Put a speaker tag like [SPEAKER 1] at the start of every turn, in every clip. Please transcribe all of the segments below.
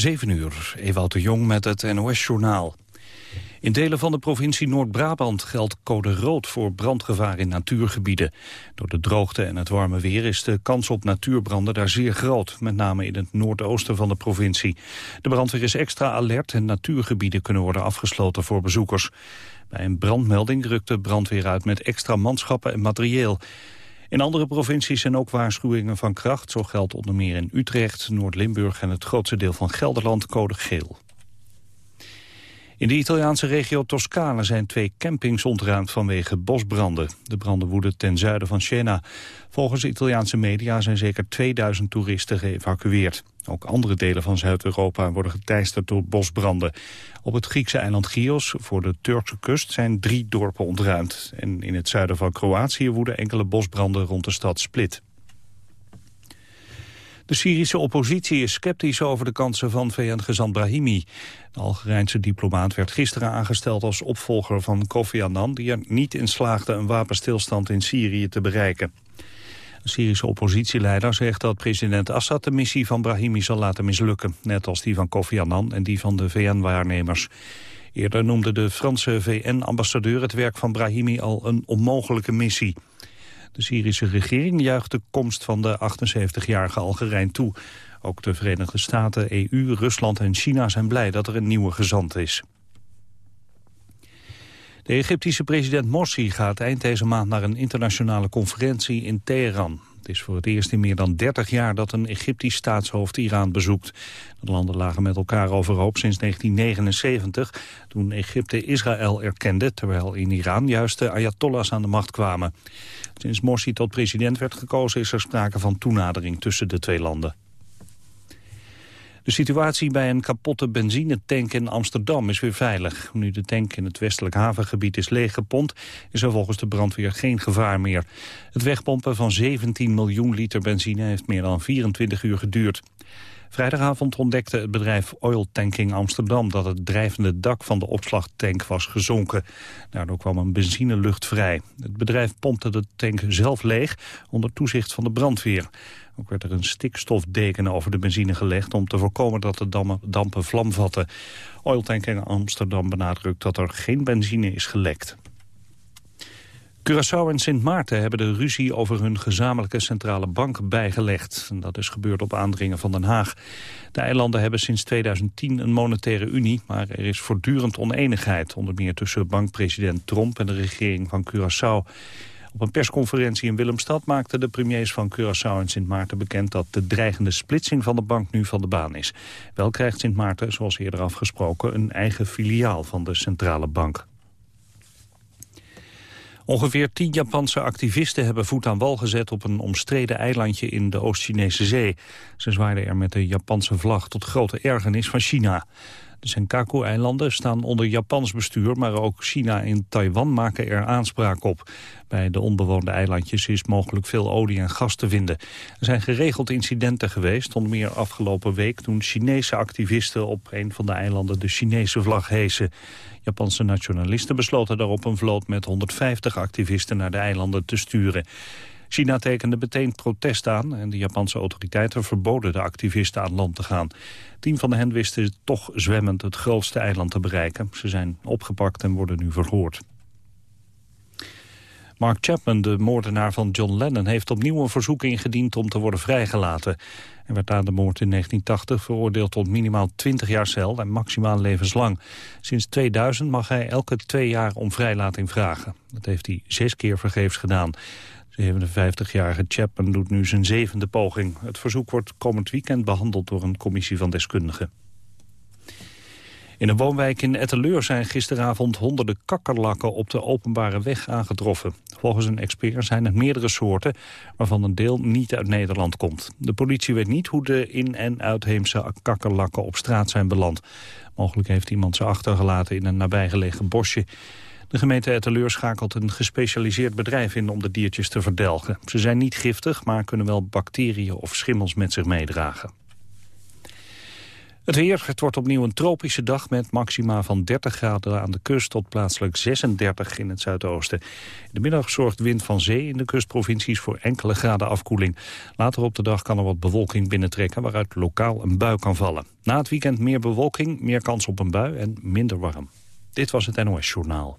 [SPEAKER 1] 7 uur, Ewout de Jong met het NOS-journaal. In delen van de provincie Noord-Brabant geldt code rood voor brandgevaar in natuurgebieden. Door de droogte en het warme weer is de kans op natuurbranden daar zeer groot, met name in het noordoosten van de provincie. De brandweer is extra alert en natuurgebieden kunnen worden afgesloten voor bezoekers. Bij een brandmelding rukt de brandweer uit met extra manschappen en materieel. In andere provincies zijn ook waarschuwingen van kracht. Zo geldt onder meer in Utrecht, Noord-Limburg en het grootste deel van Gelderland code geel. In de Italiaanse regio Toscane zijn twee campings ontruimd vanwege bosbranden. De branden woeden ten zuiden van Siena. Volgens Italiaanse media zijn zeker 2000 toeristen geëvacueerd. Ook andere delen van Zuid-Europa worden geteisterd door bosbranden. Op het Griekse eiland Chios, voor de Turkse kust, zijn drie dorpen ontruimd. En in het zuiden van Kroatië woeden enkele bosbranden rond de stad Split. De Syrische oppositie is sceptisch over de kansen van VN-gezant Brahimi. De Algerijnse diplomaat werd gisteren aangesteld als opvolger van Kofi Annan... die er niet in slaagde een wapenstilstand in Syrië te bereiken. De Syrische oppositieleider zegt dat president Assad de missie van Brahimi zal laten mislukken. Net als die van Kofi Annan en die van de VN-waarnemers. Eerder noemde de Franse VN-ambassadeur het werk van Brahimi al een onmogelijke missie. De Syrische regering juicht de komst van de 78-jarige Algerijn toe. Ook de Verenigde Staten, EU, Rusland en China zijn blij dat er een nieuwe gezant is. De Egyptische president Morsi gaat eind deze maand naar een internationale conferentie in Teheran. Het is voor het eerst in meer dan 30 jaar dat een Egyptisch staatshoofd Iran bezoekt. De landen lagen met elkaar overhoop sinds 1979, toen Egypte Israël erkende, terwijl in Iran juist de Ayatollahs aan de macht kwamen. Sinds Morsi tot president werd gekozen is er sprake van toenadering tussen de twee landen. De situatie bij een kapotte benzinetank in Amsterdam is weer veilig. Nu de tank in het westelijk havengebied is leeggepompt... is er volgens de brandweer geen gevaar meer. Het wegpompen van 17 miljoen liter benzine heeft meer dan 24 uur geduurd. Vrijdagavond ontdekte het bedrijf Oil Tanking Amsterdam... dat het drijvende dak van de opslagtank was gezonken. Daardoor kwam een benzinelucht vrij. Het bedrijf pompte de tank zelf leeg onder toezicht van de brandweer. Ook werd er een stikstofdeken over de benzine gelegd... om te voorkomen dat de dampen vlam vatten. Oil Tanking Amsterdam benadrukt dat er geen benzine is gelekt. Curaçao en Sint Maarten hebben de ruzie over hun gezamenlijke centrale bank bijgelegd. Dat is gebeurd op aandringen van Den Haag. De eilanden hebben sinds 2010 een monetaire unie, maar er is voortdurend oneenigheid. Onder meer tussen bankpresident Trump en de regering van Curaçao. Op een persconferentie in Willemstad maakten de premiers van Curaçao en Sint Maarten bekend dat de dreigende splitsing van de bank nu van de baan is. Wel krijgt Sint Maarten, zoals eerder afgesproken, een eigen filiaal van de centrale bank. Ongeveer tien Japanse activisten hebben voet aan wal gezet op een omstreden eilandje in de Oost-Chinese zee. Ze zwaaiden er met de Japanse vlag tot grote ergernis van China. De Senkaku-eilanden staan onder Japans bestuur, maar ook China en Taiwan maken er aanspraak op. Bij de onbewoonde eilandjes is mogelijk veel olie en gas te vinden. Er zijn geregeld incidenten geweest, onder meer afgelopen week toen Chinese activisten op een van de eilanden de Chinese vlag hezen. Japanse nationalisten besloten daarop een vloot met 150 activisten naar de eilanden te sturen. China tekende meteen protest aan en de Japanse autoriteiten verboden de activisten aan land te gaan. Tien van hen wisten toch zwemmend het grootste eiland te bereiken. Ze zijn opgepakt en worden nu verhoord. Mark Chapman, de moordenaar van John Lennon, heeft opnieuw een verzoek ingediend om te worden vrijgelaten. Hij werd aan de moord in 1980 veroordeeld tot minimaal 20 jaar cel en maximaal levenslang. Sinds 2000 mag hij elke twee jaar om vrijlating vragen. Dat heeft hij zes keer vergeefs gedaan. De 57-jarige Chapman doet nu zijn zevende poging. Het verzoek wordt komend weekend behandeld door een commissie van deskundigen. In een woonwijk in Etteleur zijn gisteravond honderden kakkerlakken op de openbare weg aangetroffen. Volgens een expert zijn het meerdere soorten, waarvan een deel niet uit Nederland komt. De politie weet niet hoe de in- en uitheemse kakkerlakken op straat zijn beland. Mogelijk heeft iemand ze achtergelaten in een nabijgelegen bosje. De gemeente Etteleur schakelt een gespecialiseerd bedrijf in om de diertjes te verdelgen. Ze zijn niet giftig, maar kunnen wel bacteriën of schimmels met zich meedragen. Het weer, het wordt opnieuw een tropische dag met maxima van 30 graden aan de kust tot plaatselijk 36 in het zuidoosten. In de middag zorgt wind van zee in de kustprovincies voor enkele graden afkoeling. Later op de dag kan er wat bewolking binnentrekken waaruit lokaal een bui kan vallen. Na het weekend meer bewolking, meer kans op een bui en minder warm. Dit was het NOS Journaal.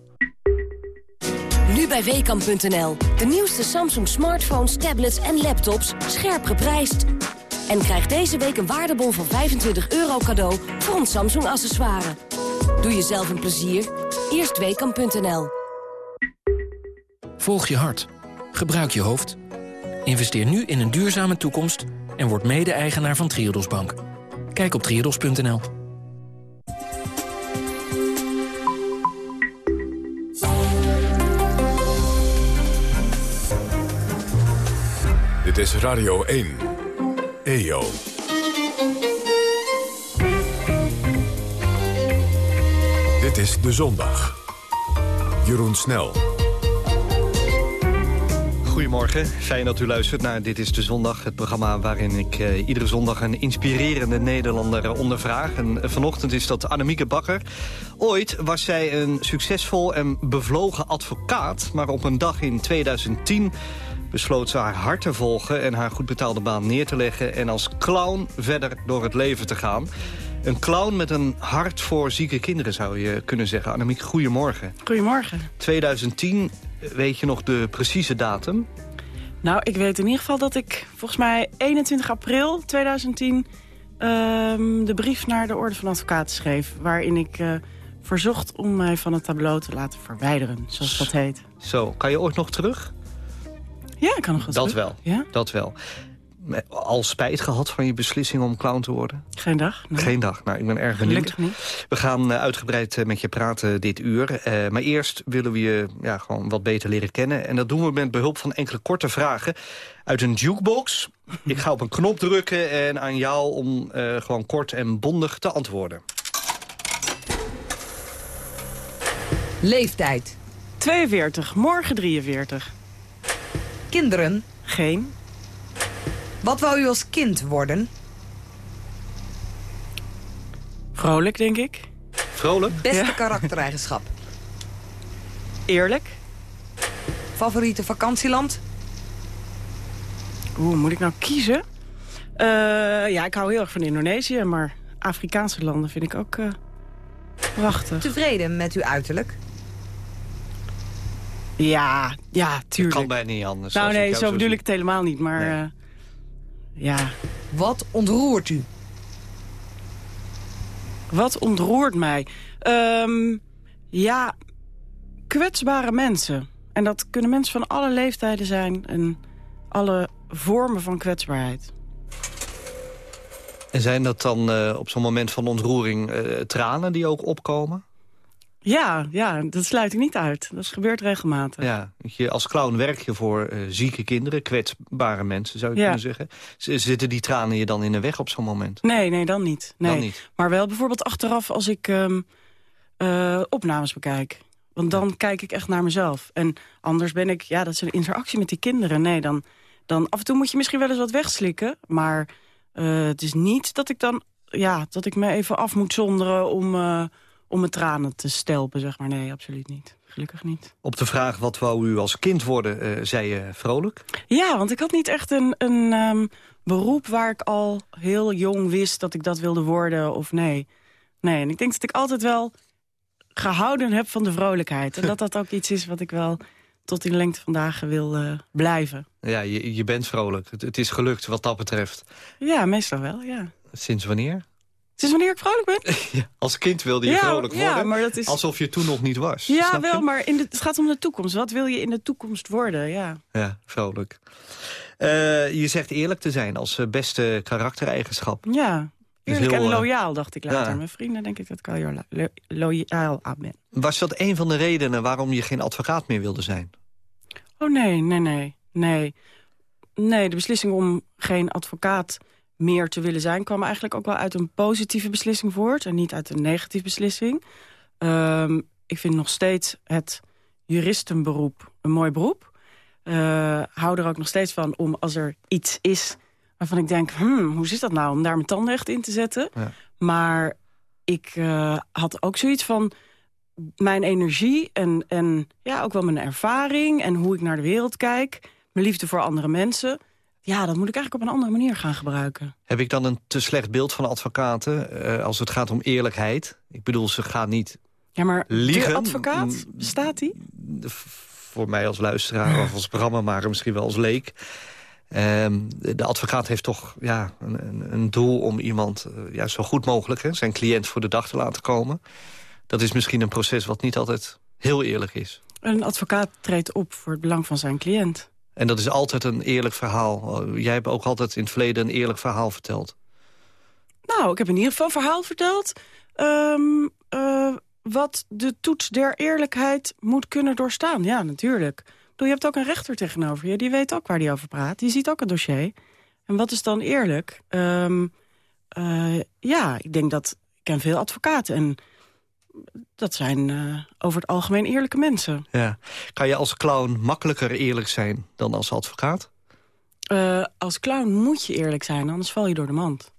[SPEAKER 2] Nu bij Weekamp.nl. De nieuwste Samsung smartphones, tablets en laptops scherp geprijsd. En krijg deze week een waardebon van 25 euro cadeau voor een Samsung accessoire. Doe jezelf een plezier. Eerst Weekamp.nl.
[SPEAKER 3] Volg je hart. Gebruik je hoofd. Investeer nu in een duurzame toekomst en word mede-eigenaar van Triodos Bank. Kijk op triodos.nl.
[SPEAKER 4] Dit is Radio 1. EO. Dit is De Zondag. Jeroen Snel.
[SPEAKER 5] Goedemorgen, fijn dat u luistert naar Dit is de Zondag. Het programma waarin ik uh, iedere zondag een inspirerende Nederlander ondervraag. En vanochtend is dat Annemieke Bakker. Ooit was zij een succesvol en bevlogen advocaat. Maar op een dag in 2010 besloot ze haar hart te volgen... en haar goed betaalde baan neer te leggen... en als clown verder door het leven te gaan. Een clown met een hart voor zieke kinderen, zou je kunnen zeggen. Annemiek, goedemorgen.
[SPEAKER 6] Goedemorgen.
[SPEAKER 5] 2010, weet je nog de precieze datum?
[SPEAKER 6] Nou, ik weet in ieder geval dat ik volgens mij 21 april 2010... Um, de brief naar de Orde van Advocaten schreef... waarin ik uh, verzocht om mij van het tableau te laten verwijderen, zoals dat heet.
[SPEAKER 5] Zo, kan je ooit nog terug?
[SPEAKER 6] Ja, ik kan nog wel
[SPEAKER 5] Dat wel,
[SPEAKER 6] Ja?
[SPEAKER 5] dat wel. Al spijt gehad van je beslissing om clown te worden?
[SPEAKER 6] Geen dag. nee.
[SPEAKER 5] Geen dag. Nou, ik ben erg benieuwd.
[SPEAKER 6] Gelukkig niet.
[SPEAKER 5] We gaan uh, uitgebreid uh, met je praten dit uur. Uh, maar eerst willen we je ja, gewoon wat beter leren kennen. En dat doen we met behulp van enkele korte vragen uit een jukebox. Ik ga op een knop drukken en aan jou om gewoon kort en bondig te antwoorden.
[SPEAKER 7] Leeftijd.
[SPEAKER 6] 42, morgen 43.
[SPEAKER 7] Kinderen.
[SPEAKER 6] Geen.
[SPEAKER 7] Wat wou u als kind worden?
[SPEAKER 6] Vrolijk, denk ik.
[SPEAKER 5] Vrolijk?
[SPEAKER 7] Beste
[SPEAKER 6] Ja.
[SPEAKER 7] karaktereigenschap.
[SPEAKER 6] Eerlijk.
[SPEAKER 7] Favoriete vakantieland?
[SPEAKER 6] Oeh, moet ik nou kiezen? Eh, ja, ik hou heel erg van Indonesië, maar Afrikaanse landen vind ik ook eh, prachtig.
[SPEAKER 7] Tevreden met uw uiterlijk?
[SPEAKER 6] Ja, ja,
[SPEAKER 5] Dat
[SPEAKER 6] tuurlijk.
[SPEAKER 5] kan bijna niet anders.
[SPEAKER 6] nou nee, zo bedoel ik het helemaal niet, maar
[SPEAKER 5] Nee.
[SPEAKER 6] eh, ja.
[SPEAKER 7] Wat ontroert u?
[SPEAKER 6] Wat ontroert mij? Ehm, ja, kwetsbare mensen. En dat kunnen mensen van alle leeftijden zijn en alle vormen van kwetsbaarheid.
[SPEAKER 5] En zijn dat dan uh, op zo'n moment van ontroering uh, tranen die ook opkomen?
[SPEAKER 6] Ja, ja, dat sluit ik niet uit. Dat gebeurt regelmatig.
[SPEAKER 5] Ja, je, als clown werk je voor uh, zieke kinderen, kwetsbare mensen zou je
[SPEAKER 6] Ja.
[SPEAKER 5] kunnen zeggen. Z zitten die tranen je dan in de weg op zo'n moment?
[SPEAKER 6] Nee, nee, dan niet. Nee.
[SPEAKER 5] Dan niet.
[SPEAKER 6] Maar wel bijvoorbeeld achteraf als ik ehm, eh, opnames bekijk. Want dan kijk ik echt naar mezelf. En anders ben ik, ja, dat is een interactie met die kinderen. Nee, dan, dan af en toe moet je misschien wel eens wat wegslikken. Maar eh, het is niet dat ik dan, ja, dat ik me even af moet zonderen om, eh, om mijn tranen te stelpen, zeg maar. Nee, absoluut niet. Gelukkig niet.
[SPEAKER 5] Op de vraag wat wou u als kind worden, uh, zei je vrolijk?
[SPEAKER 6] Ja, want ik had niet echt een, een um, beroep waar ik al heel jong wist dat ik dat wilde worden of nee. Nee, en ik denk dat ik altijd wel gehouden heb van de vrolijkheid. En dat dat ook iets is wat ik wel tot in lengte van dagen wil uh, blijven.
[SPEAKER 5] Ja, je, je bent vrolijk. Het, het, is gelukt wat dat betreft.
[SPEAKER 6] Ja, meestal wel, ja.
[SPEAKER 5] Sinds wanneer?
[SPEAKER 6] Sinds wanneer ik vrolijk ben?
[SPEAKER 5] ja, als kind wilde je
[SPEAKER 6] ja,
[SPEAKER 5] vrolijk worden,
[SPEAKER 6] ja, maar dat is...
[SPEAKER 5] alsof je toen nog niet was.
[SPEAKER 6] Ja, wel,
[SPEAKER 5] je?
[SPEAKER 6] maar in de, het gaat om de toekomst. Wat wil je in de toekomst worden, ja.
[SPEAKER 5] Ja, vrolijk. Uh, je zegt eerlijk te zijn als uh, beste karaktereigenschap.
[SPEAKER 6] Ja,
[SPEAKER 5] Dus
[SPEAKER 8] Eerlijk
[SPEAKER 5] heel,
[SPEAKER 8] en
[SPEAKER 5] eh,
[SPEAKER 8] loyaal, dacht ik later. Mijn vrienden denk ik dat ik al heel lo- loyaal aan ben.
[SPEAKER 5] Was dat een van de redenen waarom je geen advocaat meer wilde zijn?
[SPEAKER 8] Oh nee, nee, nee, nee. Nee, de beslissing om geen advocaat meer te willen zijn... kwam eigenlijk ook wel uit een positieve beslissing voort... en niet uit een negatieve beslissing. Ehm, ik vind nog steeds het juristenberoep een mooi beroep. Eh, hou er ook nog steeds van om als er iets is waarvan ik denk... Hmm, hoe zit dat nou om daar mijn tanden echt in te zetten?
[SPEAKER 5] Ja.
[SPEAKER 8] Maar ik eh, had ook zoiets van mijn energie en, en ja, ook wel mijn ervaring... en hoe ik naar de wereld kijk, mijn liefde voor andere mensen... ja, dat moet ik eigenlijk op een andere manier gaan gebruiken.
[SPEAKER 5] Heb ik dan een te slecht beeld van advocaten eh, als het gaat om eerlijkheid? Ik bedoel, ze gaan niet
[SPEAKER 8] Ja, maar
[SPEAKER 5] Liegen?
[SPEAKER 8] de advocaat,
[SPEAKER 5] Mm.
[SPEAKER 8] bestaat die?
[SPEAKER 5] de- voor mij als luisteraar of als programmamaker misschien wel als leek. Ehm, de advocaat heeft toch ja, een, een, doel om iemand eh, ja, zo goed mogelijk... Hè, zijn cliënt voor de dag te laten komen. Dat is misschien een proces wat niet altijd heel eerlijk is.
[SPEAKER 8] Een advocaat treedt op voor het belang van zijn cliënt.
[SPEAKER 5] En dat is altijd een eerlijk verhaal. Eh, Jij hebt ook altijd in het verleden een eerlijk verhaal verteld.
[SPEAKER 8] Nou, ik heb in ieder geval een verhaal verteld... ehm, eh, wat de toets der eerlijkheid moet kunnen doorstaan. Ja, natuurlijk. Bedoel, je hebt ook een rechter tegenover je. Die weet ook waar die over praat. Die ziet ook het dossier. En wat is dan eerlijk? Ehm, eh, ja, ik denk dat... Ik ken veel advocaten en dat zijn eh, over het algemeen eerlijke mensen.
[SPEAKER 5] Ja. Kan je als clown makkelijker eerlijk zijn dan als advocaat?
[SPEAKER 8] Eh, als clown moet je eerlijk zijn, anders val je door de mand.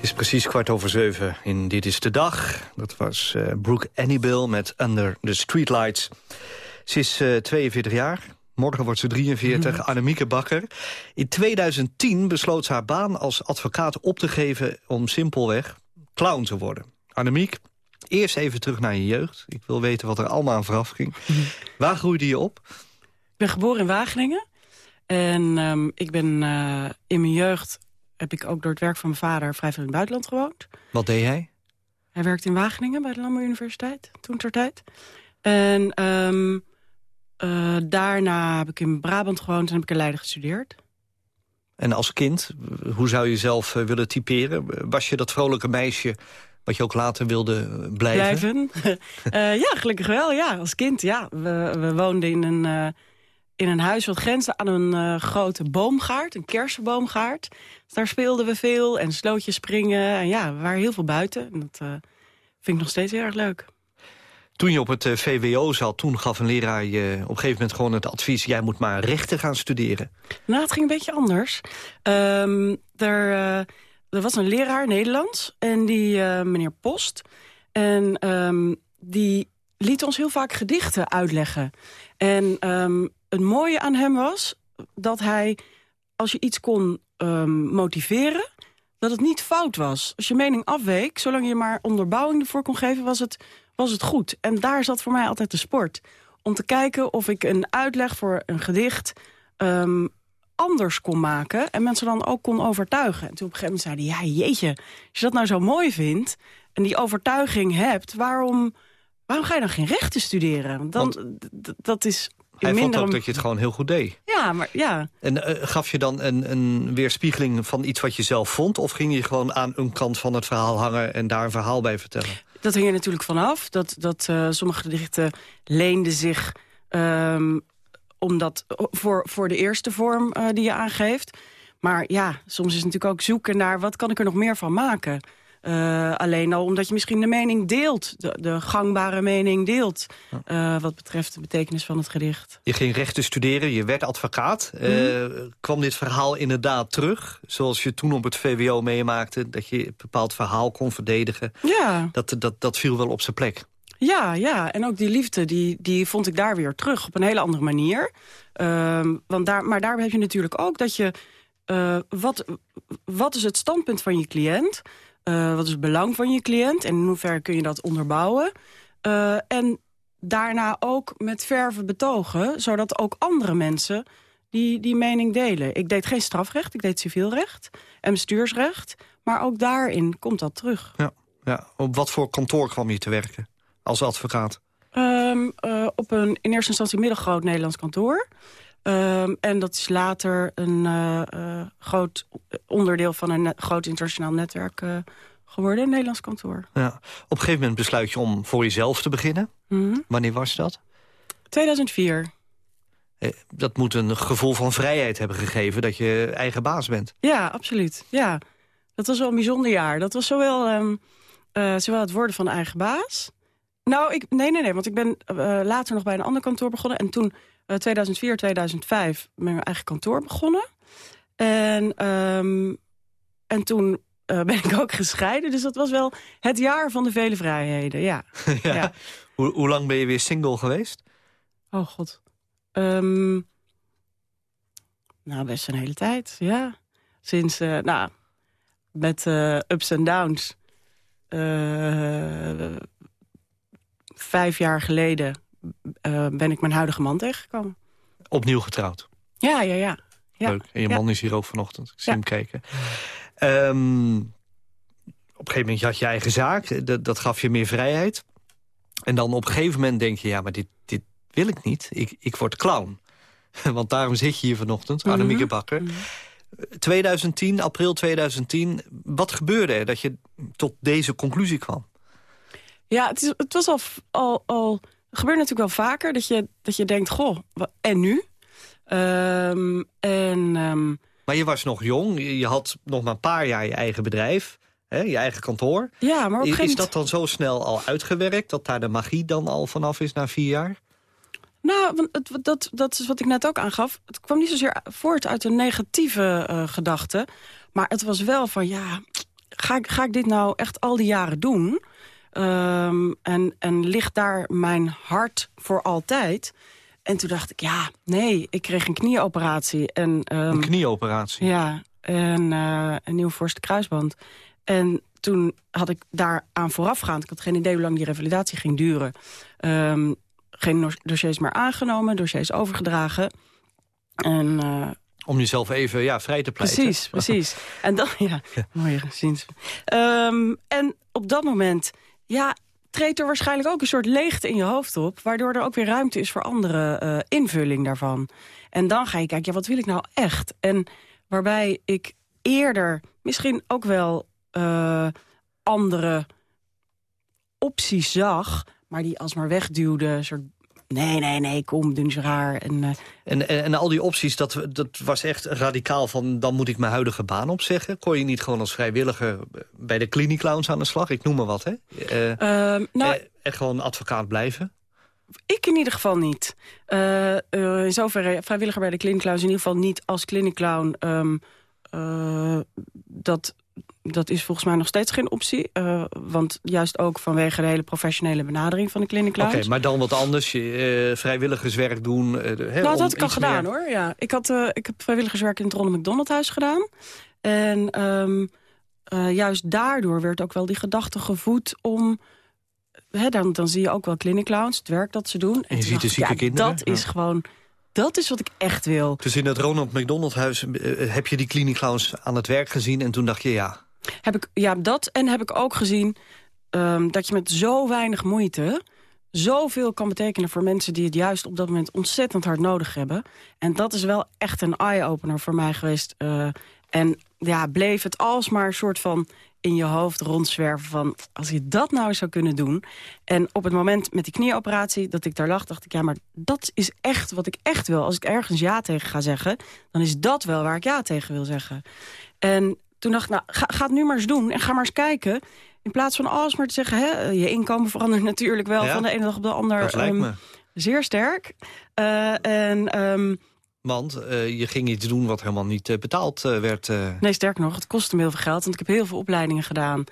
[SPEAKER 5] Het is precies kwart over zeven in Dit is de Dag. Dat was eh, Brooke Annibale met Under the Streetlights. Ze is eh, 42 jaar. Morgen wordt ze 43, Annemieke Bakker. In 2010 besloot ze haar baan als advocaat op te geven... om simpelweg clown te worden. Annemiek, eerst even terug naar je jeugd. Ik wil weten wat er allemaal aan vooraf ging. Waar groeide je op?
[SPEAKER 6] Ik ben geboren in Wageningen. En ehm, ik ben eh, in mijn jeugd heb ik ook door het werk van mijn vader vrij veel in het buitenland gewoond.
[SPEAKER 5] Wat deed hij?
[SPEAKER 6] Hij werkte in Wageningen bij de Landbouw Universiteit, toen ter tijd. En ehm, eh, daarna heb ik in Brabant gewoond en heb ik in Leiden gestudeerd.
[SPEAKER 5] En als kind, hoe zou je jezelf eh, willen typeren? Was je dat vrolijke meisje wat je ook later wilde eh, blijven?
[SPEAKER 6] Blijven. Ja, gelukkig wel. Ja, als kind. Ja. We, we woonden in een, in een huis wat grensde aan een eh, grote boomgaard. Een kersenboomgaard. Dus daar speelden we veel en slootjes springen. En ja, we waren heel veel buiten. En dat eh, vind ik nog steeds heel erg leuk.
[SPEAKER 5] Toen je op het eh, VWO zat, toen gaf een leraar je op een gegeven moment gewoon het advies... jij moet maar rechten gaan studeren.
[SPEAKER 6] Nou, het ging een beetje anders. Ehm, er, eh, er was een leraar Nederlands en die meneer Post. En ehm, die liet ons heel vaak gedichten uitleggen. En ehm, het mooie aan hem was dat hij, als je iets kon ehm, motiveren... dat het niet fout was. Als je mening afweek, zolang je maar onderbouwing ervoor kon geven... was het, was het goed. En daar zat voor mij altijd de sport. Om te kijken of ik een uitleg voor een gedicht... ehm, anders kon maken en mensen dan ook kon overtuigen. En toen op een gegeven moment zeiden ja jeetje, als je dat nou zo mooi vindt... en die overtuiging hebt, waarom, waarom ga je dan geen rechten studeren? Want dan, d- dat is
[SPEAKER 5] Hij vond ook dat je het gewoon heel goed deed.
[SPEAKER 6] Ja, maar ja,
[SPEAKER 5] En eh, gaf je dan een, een weerspiegeling van iets wat je zelf vond... of ging je gewoon aan een kant van het verhaal hangen... en daar een verhaal bij vertellen?
[SPEAKER 6] dat hing er natuurlijk vanaf. Dat, dat eh, sommige gedichten leenden zich ehm, omdat, voor, voor de eerste vorm eh, die je aangeeft. Maar ja, soms is het natuurlijk ook zoeken naar... wat kan ik er nog meer van maken? Eh, alleen al omdat je misschien de mening deelt. De, de gangbare mening deelt. eh, wat betreft de betekenis van het gedicht.
[SPEAKER 5] Je ging rechten studeren, je werd advocaat. Eh,
[SPEAKER 6] Mhm.
[SPEAKER 5] kwam dit verhaal inderdaad terug? Zoals je toen op het VWO meemaakte... dat je een bepaald verhaal kon verdedigen.
[SPEAKER 6] Ja,
[SPEAKER 5] Dat, dat, dat viel wel op zijn plek.
[SPEAKER 6] ja, ja. En ook die liefde, die, die vond ik daar weer terug. Op een hele andere manier. Ehm, want daar, maar daar heb je natuurlijk ook dat je... wat, wat is het standpunt van je cliënt? Eh, wat is het belang van je cliënt? En in hoeverre kun je dat onderbouwen? Eh, en daarna ook met verven betogen... zodat ook andere mensen die, die mening delen. Ik deed geen strafrecht, ik deed civielrecht en bestuursrecht. Maar ook daarin komt dat terug.
[SPEAKER 5] Ja. Ja. Op wat voor kantoor kwam je te werken als advocaat?
[SPEAKER 6] Ehm, eh, op een in eerste instantie middelgroot Nederlands kantoor. Ehm, en dat is later een eh, eh, groot onderdeel van een groot internationaal netwerk eh, geworden, een Nederlands kantoor.
[SPEAKER 5] Ja. Op een gegeven moment besluit je om voor jezelf te beginnen.
[SPEAKER 6] Mhm.
[SPEAKER 5] Wanneer was dat?
[SPEAKER 6] 2004.
[SPEAKER 5] Eh, Dat moet een gevoel van vrijheid hebben gegeven... dat je eigen baas bent.
[SPEAKER 6] Ja, absoluut. Ja, dat was wel een bijzonder jaar. Dat was zowel, ehm, eh, zowel het worden van eigen baas. Nou, ik, nee, nee, nee, want ik ben later nog bij een ander kantoor begonnen. En toen, 2004, 2005, ben ik mijn eigen kantoor begonnen. En, ehm, en toen eh, ben ik ook gescheiden. Dus dat was wel het jaar van de vele vrijheden, ja.
[SPEAKER 5] ja.
[SPEAKER 6] Ja.
[SPEAKER 5] Hoe, hoe lang ben je weer single geweest?
[SPEAKER 6] Oh god. Ehm, nou, best een hele tijd, ja. Sinds, eh, nou, met eh, ups en downs. vijf jaar geleden eh, ben ik mijn huidige man tegengekomen.
[SPEAKER 5] Opnieuw getrouwd.
[SPEAKER 6] Ja, ja, ja. ja.
[SPEAKER 5] Leuk. En je
[SPEAKER 6] Ja.
[SPEAKER 5] man is hier ook vanochtend. Ik zie
[SPEAKER 6] Ja.
[SPEAKER 5] hem kijken. Ehm, op een gegeven moment had je eigen zaak. Dat, dat gaf je meer vrijheid. En dan op een gegeven moment denk je... ja, maar dit, dit wil ik niet. Ik, ik word clown. Want daarom zit je hier vanochtend,
[SPEAKER 6] Mhm.
[SPEAKER 5] Annemieke Bakker. 2010, april 2010. Wat gebeurde er dat je tot deze conclusie kwam?
[SPEAKER 6] Ja, het, is, het was al, al, al... Gebeurt natuurlijk wel vaker dat je, dat je denkt, goh, en nu? Ehm, en... ehm,
[SPEAKER 5] Maar je was nog jong. Je had nog maar een paar jaar je eigen bedrijf. Hè, je eigen kantoor.
[SPEAKER 6] ja, maar op
[SPEAKER 5] Is,
[SPEAKER 6] moment...
[SPEAKER 5] dat dan zo snel al uitgewerkt... dat daar de magie dan al vanaf is na vier jaar?
[SPEAKER 6] Nou, want het, dat, dat is wat ik net ook aangaf. Het kwam niet zozeer voort uit een negatieve eh, gedachte. Maar het was wel van, ja, ga, ik- ga ik dit nou echt al die jaren doen? Ehm, en, en ligt daar mijn hart voor altijd? En toen dacht ik, ja, nee, ik kreeg een knieoperatie. En, ehm,
[SPEAKER 5] Een knieoperatie.
[SPEAKER 6] ja, en eh, een nieuw voorste kruisband. En toen had ik daar aan voorafgaand... ik had geen idee hoe lang die revalidatie ging duren... ehm, geen dossiers meer aangenomen, dossiers overgedragen. En eh,
[SPEAKER 5] Om jezelf even ja, vrij te pleiten.
[SPEAKER 6] Precies, precies. En dan, ja, mooie ziens. Ehm, en op dat moment, ja, treedt er waarschijnlijk ook een soort leegte in je hoofd op... waardoor er ook weer ruimte is voor andere eh, invulling daarvan. En dan ga je kijken, ja, wat wil ik nou echt? En waarbij ik eerder misschien ook wel eh, andere opties zag... maar die alsmaar wegduwde, soort... Nee, nee, nee, kom, doe niet zo raar. En, eh,
[SPEAKER 5] En, en, en al die opties, dat, dat was echt radicaal van... dan moet ik mijn huidige baan opzeggen. Kon je niet gewoon als vrijwilliger bij de klinieclowns aan de slag? Ik noem maar wat, hè? Eh,
[SPEAKER 6] ehm, nou,
[SPEAKER 5] en gewoon advocaat blijven?
[SPEAKER 6] Ik in ieder geval niet. Eh, in zoverre vrijwilliger bij de Clinic Clowns in ieder geval niet als Clinic Clown. ehm, eh, dat, dat is volgens mij nog steeds geen optie. eh, want juist ook vanwege de hele professionele benadering van de Clinic
[SPEAKER 5] Oké, maar dan wat anders. Je, eh, vrijwilligerswerk doen. eh, de- hè,
[SPEAKER 6] nou, dat had ik
[SPEAKER 5] iets
[SPEAKER 6] gedaan
[SPEAKER 5] meer-
[SPEAKER 6] hoor. Ja. Ik, had, eh, ik heb vrijwilligerswerk in het Ronald McDonald Huis gedaan. En ehm, eh, juist daardoor werd ook wel die gedachte gevoed om... Hè, dan, dan zie je ook wel clinic clowns, het werk dat ze doen. En
[SPEAKER 5] je ziet de
[SPEAKER 6] ik,
[SPEAKER 5] zieke
[SPEAKER 6] ja,
[SPEAKER 5] kinderen,
[SPEAKER 6] Dat
[SPEAKER 5] ja.
[SPEAKER 6] is gewoon... Dat is wat ik echt wil.
[SPEAKER 5] Dus in het Ronald McDonald huis eh, heb je die klinieclowns aan het werk gezien... en toen dacht je, ja,
[SPEAKER 6] Heb ik, ja, dat en heb ik ook gezien ehm, dat je met zo weinig moeite... zoveel kan betekenen voor mensen die het juist op dat moment ontzettend hard nodig hebben. En dat is wel echt een eye-opener voor mij geweest. eh, en ja, bleef het alsmaar een soort van in je hoofd rondzwerven van... als je dat nou zou kunnen doen. En op het moment met die knieoperatie dat ik daar lag... dacht ik, ja, maar dat is echt wat ik echt wil. Als ik ergens ja tegen ga zeggen... dan is dat wel waar ik ja tegen wil zeggen. En toen dacht ik, nou, ga, ga het nu maar eens doen en ga maar eens kijken. In plaats van alles maar te zeggen, hè, je inkomen verandert natuurlijk wel...
[SPEAKER 5] Ja,
[SPEAKER 6] van de ene dag op de ander.
[SPEAKER 5] dat lijkt
[SPEAKER 6] ehm,
[SPEAKER 5] me.
[SPEAKER 6] Zeer sterk. Eh, en um,
[SPEAKER 5] Want uh, je ging iets doen wat helemaal niet uh, betaald uh, werd.
[SPEAKER 6] Nee, sterker nog, het kostte me heel veel geld. Want ik heb heel veel opleidingen gedaan.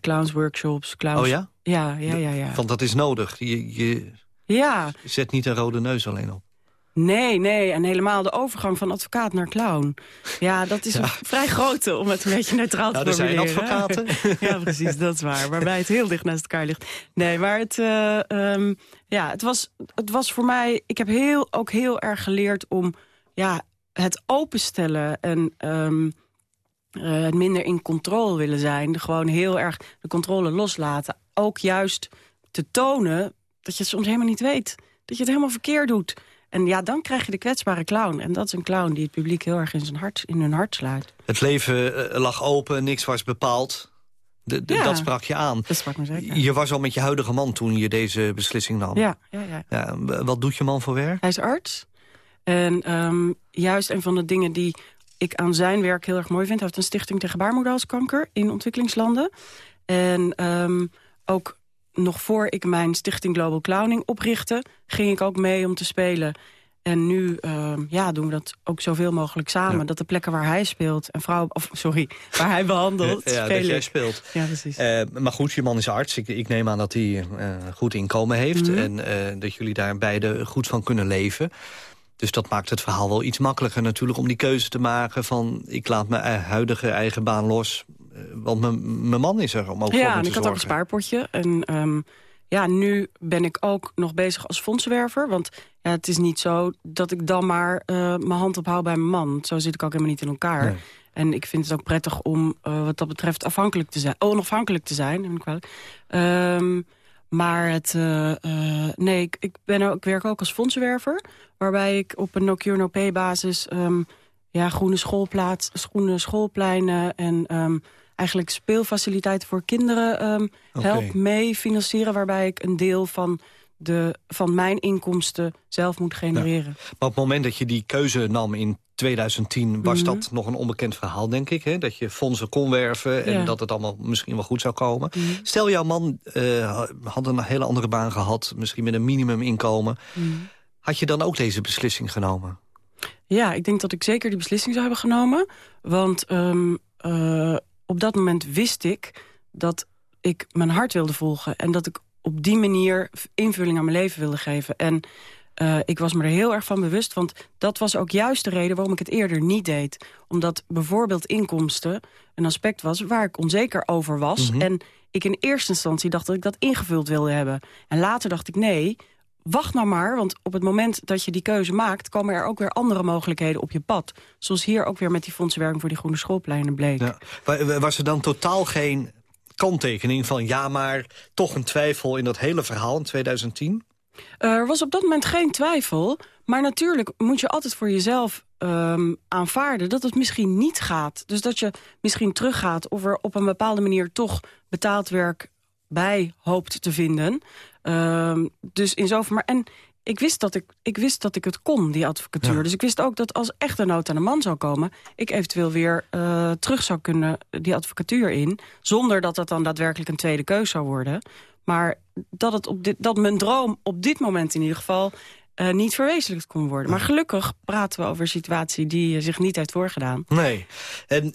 [SPEAKER 6] Clownsworkshops, clowns...
[SPEAKER 5] Oh ja?
[SPEAKER 6] Ja, ja, ja. ja.
[SPEAKER 5] Want dat is nodig. Je, je
[SPEAKER 6] ja.
[SPEAKER 5] zet niet een rode neus alleen op.
[SPEAKER 6] Nee, nee. En helemaal de overgang van advocaat naar clown. Ja, dat is ja. een vrij grote, om het een beetje neutraal te formuleren.
[SPEAKER 5] Er zijn advocaten.
[SPEAKER 6] ja, precies, dat is waar. Waarbij het heel dicht naast elkaar ligt. Nee, maar het, uh, um, ja, het, was, het was voor mij... Ik heb heel, ook heel erg geleerd om ja, het openstellen en... Um, uh, minder in controle willen zijn. Gewoon heel erg de controle loslaten. Ook juist te tonen dat je het soms helemaal niet weet. Dat je het helemaal verkeerd doet. En ja, dan krijg je de kwetsbare clown. En dat is een clown die het publiek heel erg in, zijn hart, in hun hart sluit.
[SPEAKER 5] Het leven uh, lag open, niks was bepaald. De, de,
[SPEAKER 6] ja,
[SPEAKER 5] dat sprak je aan.
[SPEAKER 6] Dat sprak me zeker.
[SPEAKER 5] Je was al met je huidige man toen je deze beslissing nam.
[SPEAKER 6] Ja, ja, ja.
[SPEAKER 5] ja wat doet je man voor werk?
[SPEAKER 6] Hij is arts. En um, juist een van de dingen die ik aan zijn werk heel erg mooi vind... hij heeft een stichting tegen baarmoederhalskanker in ontwikkelingslanden. En um, ook nog voor ik mijn stichting Global Clowning oprichtte... ging ik ook mee om te spelen. En nu uh, ja, doen we dat ook zoveel mogelijk samen. Ja. Dat de plekken waar hij speelt en vrouw, of sorry, waar hij behandelt.
[SPEAKER 5] ja, dat jij speelt.
[SPEAKER 6] Ja, precies.
[SPEAKER 5] Uh, maar goed, je man is arts. Ik, ik neem aan dat hij uh, goed inkomen heeft. Mm -hmm. En dat jullie daar beide goed van kunnen leven. Dus dat maakt het verhaal wel iets makkelijker natuurlijk... om die keuze te maken van... ik laat mijn huidige eigen baan los... want mijn man is er om ook
[SPEAKER 6] ja,
[SPEAKER 5] voor te
[SPEAKER 6] en ik had ook een spaarpotje. En um, ja, nu ben ik ook nog bezig als fondswerver. Want ja, het is niet zo dat ik dan maar uh, mijn hand ophoud bij mijn man. Zo zit ik ook helemaal niet in elkaar. Nee. En ik vind het ook prettig om uh, wat dat betreft afhankelijk te zijn. onafhankelijk te zijn. Um, maar het, uh, uh, nee, ik, ik, ben ook, ik werk ook als fondsenwerver. Waarbij ik op een no-cure no-pay basis um, ja, groene, schoolplaats, groene schoolpleinen en um, eigenlijk speelfaciliteiten voor kinderen um, okay. help mee financieren. Waarbij ik een deel van, de, van mijn inkomsten zelf moet genereren.
[SPEAKER 5] Ja. Maar op het moment dat je die keuze nam in 2010 was mm -hmm. dat nog een onbekend verhaal, denk ik. Hè? Dat je fondsen kon werven en ja. dat het allemaal misschien wel goed zou komen. Mm -hmm. Stel, jouw man uh, had een hele andere baan gehad, misschien met een minimuminkomen. Mm -hmm. Had je dan ook deze beslissing genomen?
[SPEAKER 6] Ja, ik denk dat ik zeker die beslissing zou hebben genomen. Want um, uh, op dat moment wist ik dat ik mijn hart wilde volgen. En dat ik op die manier invulling aan mijn leven wilde geven. En uh, ik was me er heel erg van bewust, want dat was ook juist de reden waarom ik het eerder niet deed. Omdat bijvoorbeeld inkomsten een aspect was waar ik onzeker over was.
[SPEAKER 5] Mhm.
[SPEAKER 6] En ik in eerste instantie dacht dat ik dat ingevuld wilde hebben. En later dacht ik nee, wacht nou maar, want op het moment dat je die keuze maakt... komen er ook weer andere mogelijkheden op je pad. Zoals hier ook weer met die fondsenwerking voor die groene schoolpleinen bleek.
[SPEAKER 5] Ja. Wa- Was er dan totaal geen kanttekening van... ja, maar toch een twijfel in dat hele verhaal in 2010?
[SPEAKER 6] Er was op dat moment geen twijfel. Maar natuurlijk moet je altijd voor jezelf um, aanvaarden dat het misschien niet gaat. Dus dat je misschien teruggaat of er op een bepaalde manier toch betaald werk bij hoopt te vinden. Um, dus in zover. Maar en ik wist, dat ik, ik wist dat ik het kon, die advocatuur.
[SPEAKER 5] Ja.
[SPEAKER 6] Dus ik wist ook dat als echt een nood aan de man zou komen... ik eventueel weer uh, terug zou kunnen die advocatuur in... zonder dat dat dan daadwerkelijk een tweede keus zou worden. Maar dat, het op dit, dat mijn droom op dit moment in ieder geval... Uh, niet verwezenlijkt kon worden. Maar gelukkig praten we over een situatie die zich niet heeft voorgedaan.
[SPEAKER 5] Nee. En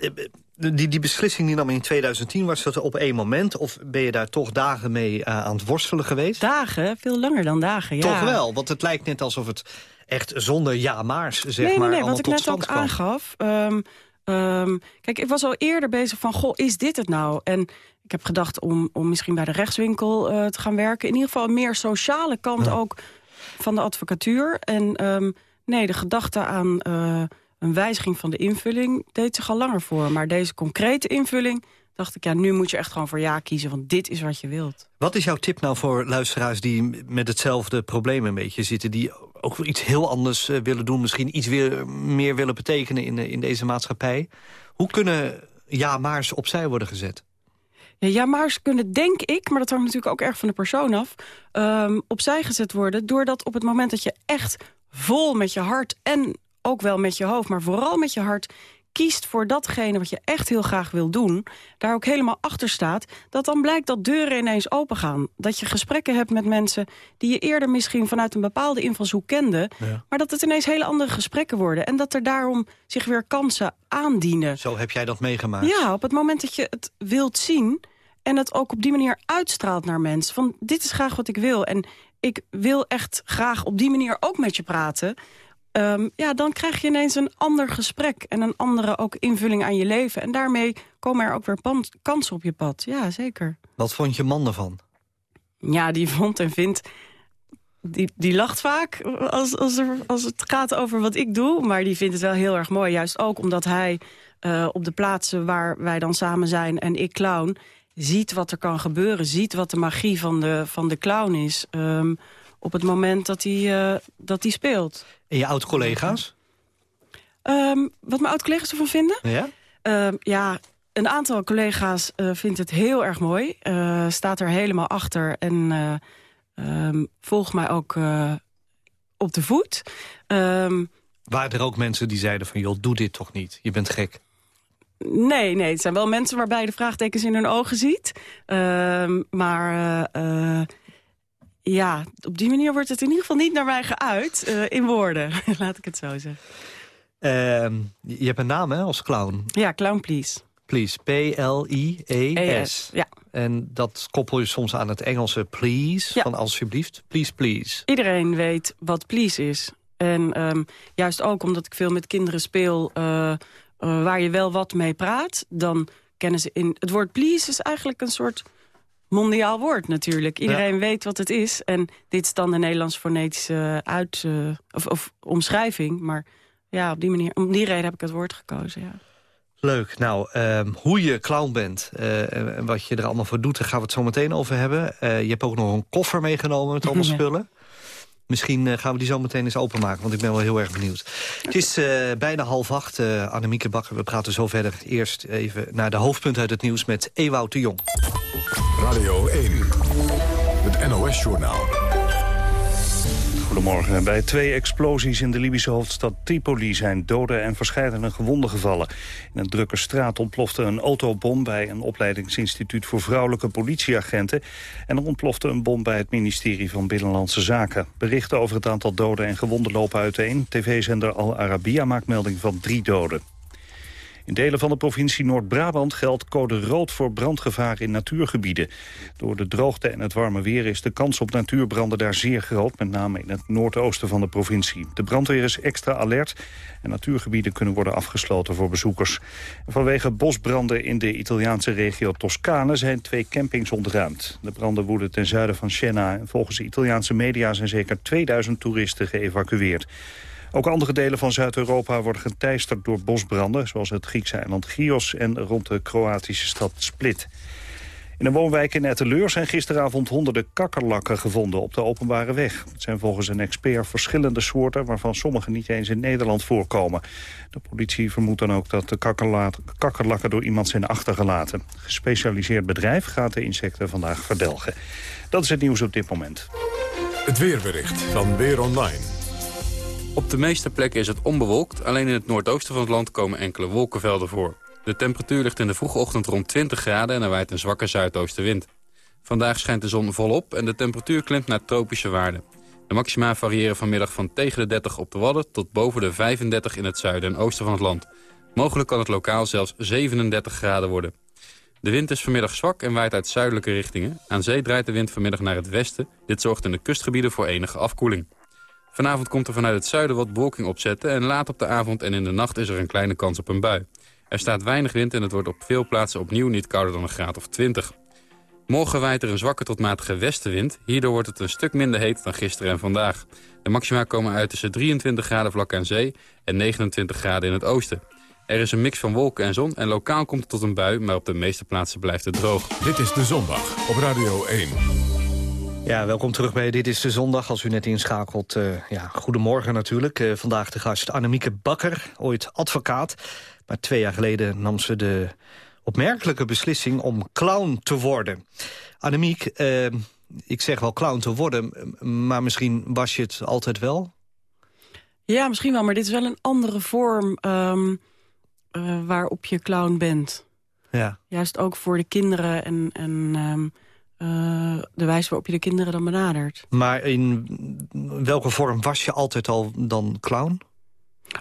[SPEAKER 5] die, die beslissing die nam in 2010, was dat op één moment? Of ben je daar toch dagen mee uh, aan het worstelen geweest?
[SPEAKER 6] Dagen? Veel langer dan dagen, ja.
[SPEAKER 5] Toch wel, want het lijkt net alsof het echt zonder ja-maars, zeg
[SPEAKER 6] nee,
[SPEAKER 5] maar,
[SPEAKER 6] nee, nee, wat ik net ook
[SPEAKER 5] kwam.
[SPEAKER 6] aangaf... Um, um, kijk, ik was al eerder bezig van, goh, is dit het nou? En ik heb gedacht om, om misschien bij de rechtswinkel uh, te gaan werken. In ieder geval een meer sociale kant ja. ook van de advocatuur. En um, nee, de gedachte aan uh, een wijziging van de invulling deed zich al langer voor. Maar deze concrete invulling dacht ik, ja, nu moet je echt gewoon voor ja kiezen. Want dit is wat je wilt.
[SPEAKER 5] Wat is jouw tip nou voor luisteraars die met hetzelfde probleem een beetje zitten? Die ook iets heel anders uh, willen doen. Misschien iets weer meer willen betekenen in, in deze maatschappij. Hoe kunnen ja-maars opzij worden gezet?
[SPEAKER 6] Ja, ja, maar ze kunnen, denk ik, maar dat hangt natuurlijk ook erg van de persoon af... Um, opzij gezet worden, doordat op het moment dat je echt vol met je hart... en ook wel met je hoofd, maar vooral met je hart kiest voor datgene wat je echt heel graag wil doen... daar ook helemaal achter staat, dat dan blijkt dat deuren ineens opengaan. Dat je gesprekken hebt met mensen die je eerder misschien vanuit een bepaalde invalshoek kende... Ja. maar dat het ineens hele andere gesprekken worden. En dat er daarom zich weer kansen aandienen.
[SPEAKER 5] Zo heb jij dat meegemaakt?
[SPEAKER 6] Ja, op het moment dat je het wilt zien... en het ook op die manier uitstraalt naar mensen. Van dit is graag wat ik wil. En ik wil echt graag op die manier ook met je praten... Um, ja, dan krijg je ineens een ander gesprek en een andere ook invulling aan je leven. En daarmee komen er ook weer kansen op je pad. Ja, zeker.
[SPEAKER 5] Wat vond je man ervan?
[SPEAKER 6] Ja, die vond en vindt... Die, die lacht vaak als, als, er, als het gaat over wat ik doe. Maar die vindt het wel heel erg mooi. Juist ook omdat hij uh, op de plaatsen waar wij dan samen zijn en ik clown... ziet wat er kan gebeuren, ziet wat de magie van de, van de clown is... Um, op het moment dat hij, uh, dat hij speelt.
[SPEAKER 5] En je oud-collega's?
[SPEAKER 6] Um, wat mijn oud-collega's ervan vinden?
[SPEAKER 5] Ja?
[SPEAKER 6] Uh, ja, een aantal collega's uh, vindt het heel erg mooi. Uh, staat er helemaal achter en um, volgt mij ook op de voet.
[SPEAKER 5] Waren er ook mensen die zeiden van... joh, doe dit toch niet, je bent gek?
[SPEAKER 6] Nee, nee, het zijn wel mensen waarbij je de vraagtekens in hun ogen ziet. maar ja, op die manier wordt het in ieder geval niet naar mij geuit. Uh, in woorden, laat ik het zo zeggen.
[SPEAKER 5] Uh, je hebt een naam hè, als clown.
[SPEAKER 6] Ja, Clown Please.
[SPEAKER 5] Please, P-L-I-E-S.
[SPEAKER 6] Ja.
[SPEAKER 5] En dat koppel je soms aan het Engelse please, ja. van alsjeblieft. Please, please.
[SPEAKER 6] Iedereen weet wat please is. En um, juist ook omdat ik veel met kinderen speel... Uh, uh, waar je wel wat mee praat, dan kennen ze in... Het woord please is eigenlijk een soort mondiaal woord natuurlijk. Iedereen ja. weet wat het is. En dit is dan de Nederlands fonetische uit, uh, of, of, omschrijving. Maar ja, op die manier, om die reden heb ik het woord gekozen, ja.
[SPEAKER 5] Leuk. Nou, um, hoe je clown bent uh, en wat je er allemaal voor doet... daar gaan we het zo meteen over hebben. Uh, je hebt ook nog een koffer meegenomen met allemaal ja. spullen. Misschien gaan we die zo meteen eens openmaken, want ik ben wel heel erg benieuwd. Het is uh, bijna half acht, uh, Annemieke Bakker. We praten zo verder. Eerst even naar de hoofdpunt uit het nieuws met Ewout de Jong.
[SPEAKER 4] Radio 1, het NOS-journaal.
[SPEAKER 1] Goedemorgen. Bij twee explosies in de Libische hoofdstad Tripoli zijn doden en verscheidene gewonden gevallen. In een drukke straat ontplofte een autobom bij een opleidingsinstituut voor vrouwelijke politieagenten. En er ontplofte een bom bij het ministerie van Binnenlandse Zaken. Berichten over het aantal doden en gewonden lopen uiteen. TV-zender Al Arabiya maakt melding van drie doden. In delen van de provincie Noord-Brabant geldt code rood voor brandgevaar in natuurgebieden. Door de droogte en het warme weer is de kans op natuurbranden daar zeer groot, met name in het noordoosten van de provincie. De brandweer is extra alert en natuurgebieden kunnen worden afgesloten voor bezoekers. Vanwege bosbranden in de Italiaanse regio Toscane zijn twee campings ontruimd. De branden woeden ten zuiden van Siena en volgens de Italiaanse media zijn zeker 2000 toeristen geëvacueerd. Ook andere delen van Zuid-Europa worden geteisterd door bosbranden... zoals het Griekse eiland Chios en rond de Kroatische stad Split. In een woonwijk in Etteleur zijn gisteravond honderden kakkerlakken gevonden op de openbare weg. Het zijn volgens een expert verschillende soorten waarvan sommige niet eens in Nederland voorkomen. De politie vermoedt dan ook dat de kakkerla- kakkerlakken door iemand zijn achtergelaten. Een gespecialiseerd bedrijf gaat de insecten vandaag verdelgen. Dat is het nieuws op dit moment.
[SPEAKER 4] Het weerbericht van Weer Online.
[SPEAKER 9] Op de meeste plekken is het onbewolkt. Alleen in het noordoosten van het land komen enkele wolkenvelden voor. De temperatuur ligt in de vroege ochtend rond 20 graden en er waait een zwakke zuidoostenwind. Vandaag schijnt de zon volop en de temperatuur klimt naar tropische waarden. De maxima variëren vanmiddag van tegen de 30 op de Wadden tot boven de 35 in het zuiden en oosten van het land. Mogelijk kan het lokaal zelfs 37 graden worden. De wind is vanmiddag zwak en waait uit zuidelijke richtingen. Aan zee draait de wind vanmiddag naar het westen. Dit zorgt in de kustgebieden voor enige afkoeling. Vanavond komt er vanuit het zuiden wat bewolking opzetten... en laat op de avond en in de nacht is er een kleine kans op een bui. Er staat weinig wind en het wordt op veel plaatsen opnieuw niet kouder dan een graad of 20. Morgen waait er een zwakke tot matige westenwind. Hierdoor wordt het een stuk minder heet dan gisteren en vandaag. De maxima komen uit tussen 23 graden vlak aan zee en 29 graden in het oosten. Er is een mix van wolken en zon en lokaal komt het tot een bui... maar op de meeste plaatsen blijft het droog.
[SPEAKER 4] Dit is De Zondag op Radio 1.
[SPEAKER 5] Ja, welkom terug bij Dit is de Zondag. Als u net inschakelt, eh, ja, goedemorgen natuurlijk. Eh, vandaag de gast Annemieke Bakker, ooit advocaat. Maar twee jaar geleden nam ze de opmerkelijke beslissing om clown te worden. Annemiek, eh, ik zeg wel clown te worden, maar misschien was je het altijd wel?
[SPEAKER 6] Ja, misschien wel, maar dit is wel een andere vorm ehm, eh, waarop je clown bent.
[SPEAKER 5] Ja.
[SPEAKER 6] Juist ook voor de kinderen en, en ehm, eh, de wijze waarop je de kinderen dan benadert.
[SPEAKER 5] Maar in welke vorm was je altijd al dan clown?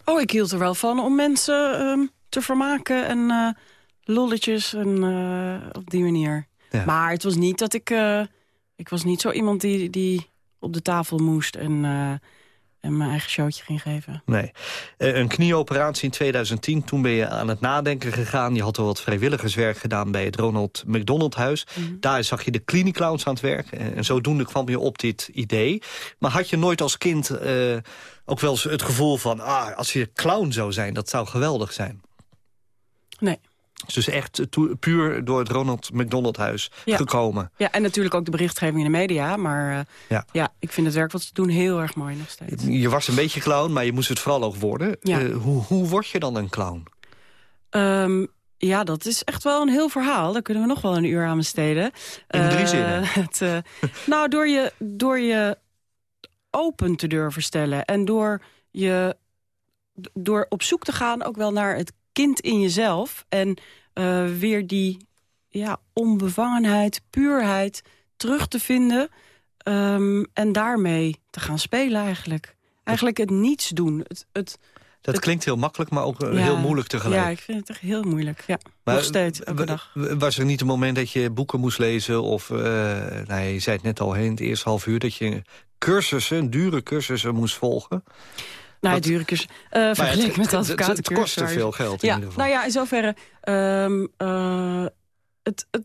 [SPEAKER 6] Oh, ik hield er wel van om mensen ehm, te vermaken en eh, lolletjes en eh, op die manier.
[SPEAKER 5] Ja.
[SPEAKER 6] Maar het was niet dat ik... ik was niet zo iemand die, die op de tafel moest en, en mijn eigen showtje ging geven.
[SPEAKER 5] Nee. Eh, een knieoperatie in 2010, toen ben je aan het nadenken gegaan. Je had al wat vrijwilligerswerk gedaan bij het Ronald McDonald Huis. Daar zag je de klinieclowns aan het werk. En en zodoende kwam je op dit idee. Maar had je nooit als kind eh, ook wel eens het gevoel van... Ah, als je clown zou zijn, dat zou geweldig zijn?
[SPEAKER 6] Nee.
[SPEAKER 5] Dus echt puur door het Ronald McDonald Huis
[SPEAKER 6] Ja.
[SPEAKER 5] gekomen.
[SPEAKER 6] Ja, en natuurlijk ook de berichtgeving in de media. Maar eh,
[SPEAKER 5] Ja.
[SPEAKER 6] ja. ik vind het werk wat ze doen heel erg mooi nog steeds.
[SPEAKER 5] Je was een beetje clown, maar je moest het vooral ook worden.
[SPEAKER 6] Ja.
[SPEAKER 5] Eh, hoe, hoe word je dan een clown?
[SPEAKER 6] Ehm, ja, dat is echt wel een heel verhaal. Daar kunnen we nog wel een uur aan besteden.
[SPEAKER 5] In drie
[SPEAKER 6] Eh,
[SPEAKER 5] zinnen.
[SPEAKER 6] Het, nou, door je, door je open te durven stellen. En door, je, door op zoek te gaan ook wel naar het kind in jezelf. En eh, weer die ja, onbevangenheid, puurheid terug te vinden. ehm, en daarmee te gaan spelen eigenlijk. Eigenlijk het niets doen. Het, het,
[SPEAKER 5] Dat
[SPEAKER 6] Het-
[SPEAKER 5] klinkt heel makkelijk, maar ook eh,
[SPEAKER 6] ja,
[SPEAKER 5] heel moeilijk tegelijk.
[SPEAKER 6] Ja, ik vind het echt heel moeilijk. Ja,
[SPEAKER 5] Maar
[SPEAKER 6] nog steeds, elke dag.
[SPEAKER 5] Was er niet een moment dat je boeken moest lezen? Of, nou, je zei het net al in het eerste half uur... dat je cursussen, dure cursussen moest volgen?
[SPEAKER 6] Nou,
[SPEAKER 5] Wat-
[SPEAKER 6] duur cursus. eh vergeleken
[SPEAKER 5] het-
[SPEAKER 6] met de
[SPEAKER 5] het-
[SPEAKER 6] advocatencursus.
[SPEAKER 5] Het kostte
[SPEAKER 6] waar je-
[SPEAKER 5] veel geld in
[SPEAKER 6] Ja,
[SPEAKER 5] ieder geval.
[SPEAKER 6] nou ja, in zoverre... eh, het, het,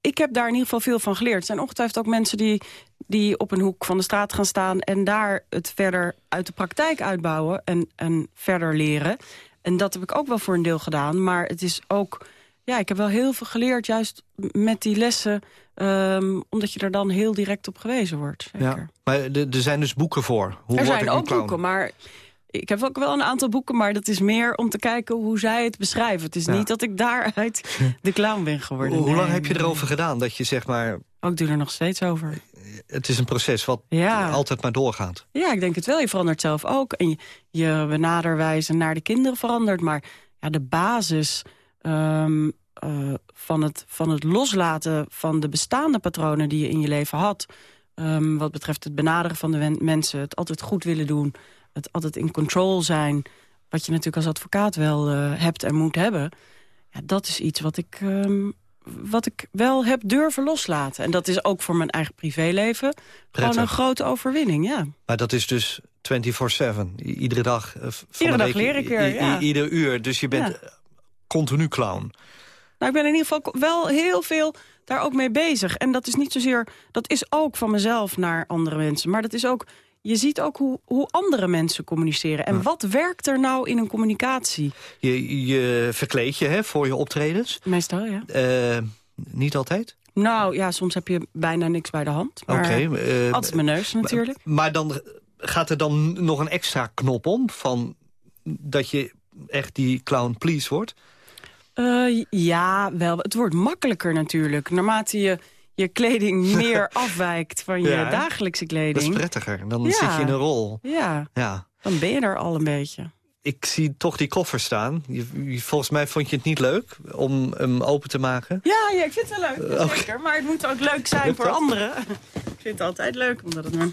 [SPEAKER 6] ik heb daar in ieder geval veel van geleerd. Er zijn ongetwijfeld ook mensen die, die op een hoek van de straat gaan staan... en daar het verder uit de praktijk uitbouwen en, en verder leren. En dat heb ik ook wel voor een deel gedaan. Maar het is ook... Ja, ik heb wel heel veel geleerd, juist met die lessen... ehm, omdat je er dan heel direct op gewezen wordt. Zeker.
[SPEAKER 5] ja. Maar er zijn dus boeken voor. Hoe
[SPEAKER 6] er
[SPEAKER 5] word
[SPEAKER 6] zijn ook boeken, maar ik heb ook wel een aantal boeken... maar dat is meer om te kijken hoe zij het beschrijven. Het is
[SPEAKER 5] Ja.
[SPEAKER 6] niet dat ik daaruit de clown ben geworden.
[SPEAKER 5] Hoe, lang heb je erover gedaan? Dat je zeg maar,
[SPEAKER 6] Oh, ik doe er nog steeds over.
[SPEAKER 5] het is een proces wat
[SPEAKER 6] Ja.
[SPEAKER 5] altijd maar doorgaat.
[SPEAKER 6] Ja, ik denk het wel. Je verandert zelf ook. En je, je benaderwijze naar de kinderen verandert. Maar ja, de basis ehm, eh, van, het, van het loslaten van de bestaande patronen die je in je leven had... ehm, wat betreft het benaderen van de mensen, het altijd goed willen doen... het altijd in control zijn... wat je natuurlijk als advocaat wel eh, hebt en moet hebben... Ja, dat is iets wat ik, ehm, wat ik wel heb durven loslaten. En dat is ook voor mijn eigen privéleven gewoon een grote overwinning, ja.
[SPEAKER 5] Maar dat is dus 24-7. I- Iedere dag. eh, van
[SPEAKER 6] Iedere
[SPEAKER 5] de
[SPEAKER 6] dag
[SPEAKER 5] week,
[SPEAKER 6] leer ik weer, ja.
[SPEAKER 5] Ieder uur. Dus je bent
[SPEAKER 6] Ja.
[SPEAKER 5] continu clown.
[SPEAKER 6] Nou, ik ben in ieder geval wel heel veel daar ook mee bezig. En dat is niet zozeer, dat is ook van mezelf naar andere mensen. Maar dat is ook, je ziet ook hoe, hoe andere mensen communiceren. En wat werkt er nou in een communicatie?
[SPEAKER 5] Je, je verkleed je hè, voor je optredens.
[SPEAKER 6] Meestal, ja.
[SPEAKER 5] Eh, niet altijd?
[SPEAKER 6] Nou ja, soms heb je bijna niks bij de hand. Maar
[SPEAKER 5] Oké. eh,
[SPEAKER 6] altijd mijn neus natuurlijk.
[SPEAKER 5] Maar dan gaat er dan nog een extra knop om... van dat je echt die clown please wordt?
[SPEAKER 6] Eh, ja, wel. Het wordt makkelijker natuurlijk. Naarmate je je kleding meer afwijkt van je
[SPEAKER 5] Ja.
[SPEAKER 6] dagelijkse
[SPEAKER 5] Dat is
[SPEAKER 6] kleding.
[SPEAKER 5] prettiger. Dan
[SPEAKER 6] Ja.
[SPEAKER 5] zit je in een rol.
[SPEAKER 6] Ja,
[SPEAKER 5] Ja.
[SPEAKER 6] dan ben je er al een beetje.
[SPEAKER 5] Ik zie toch die koffer staan. Je, je- volgens mij vond je het niet leuk om hem open te maken.
[SPEAKER 6] Ja, ja ik vind het wel leuk,
[SPEAKER 5] Eh,
[SPEAKER 6] zeker. Maar het moet ook leuk zijn
[SPEAKER 5] Lukt
[SPEAKER 6] voor
[SPEAKER 5] dat?
[SPEAKER 6] anderen. ik vind het altijd leuk, omdat het... me-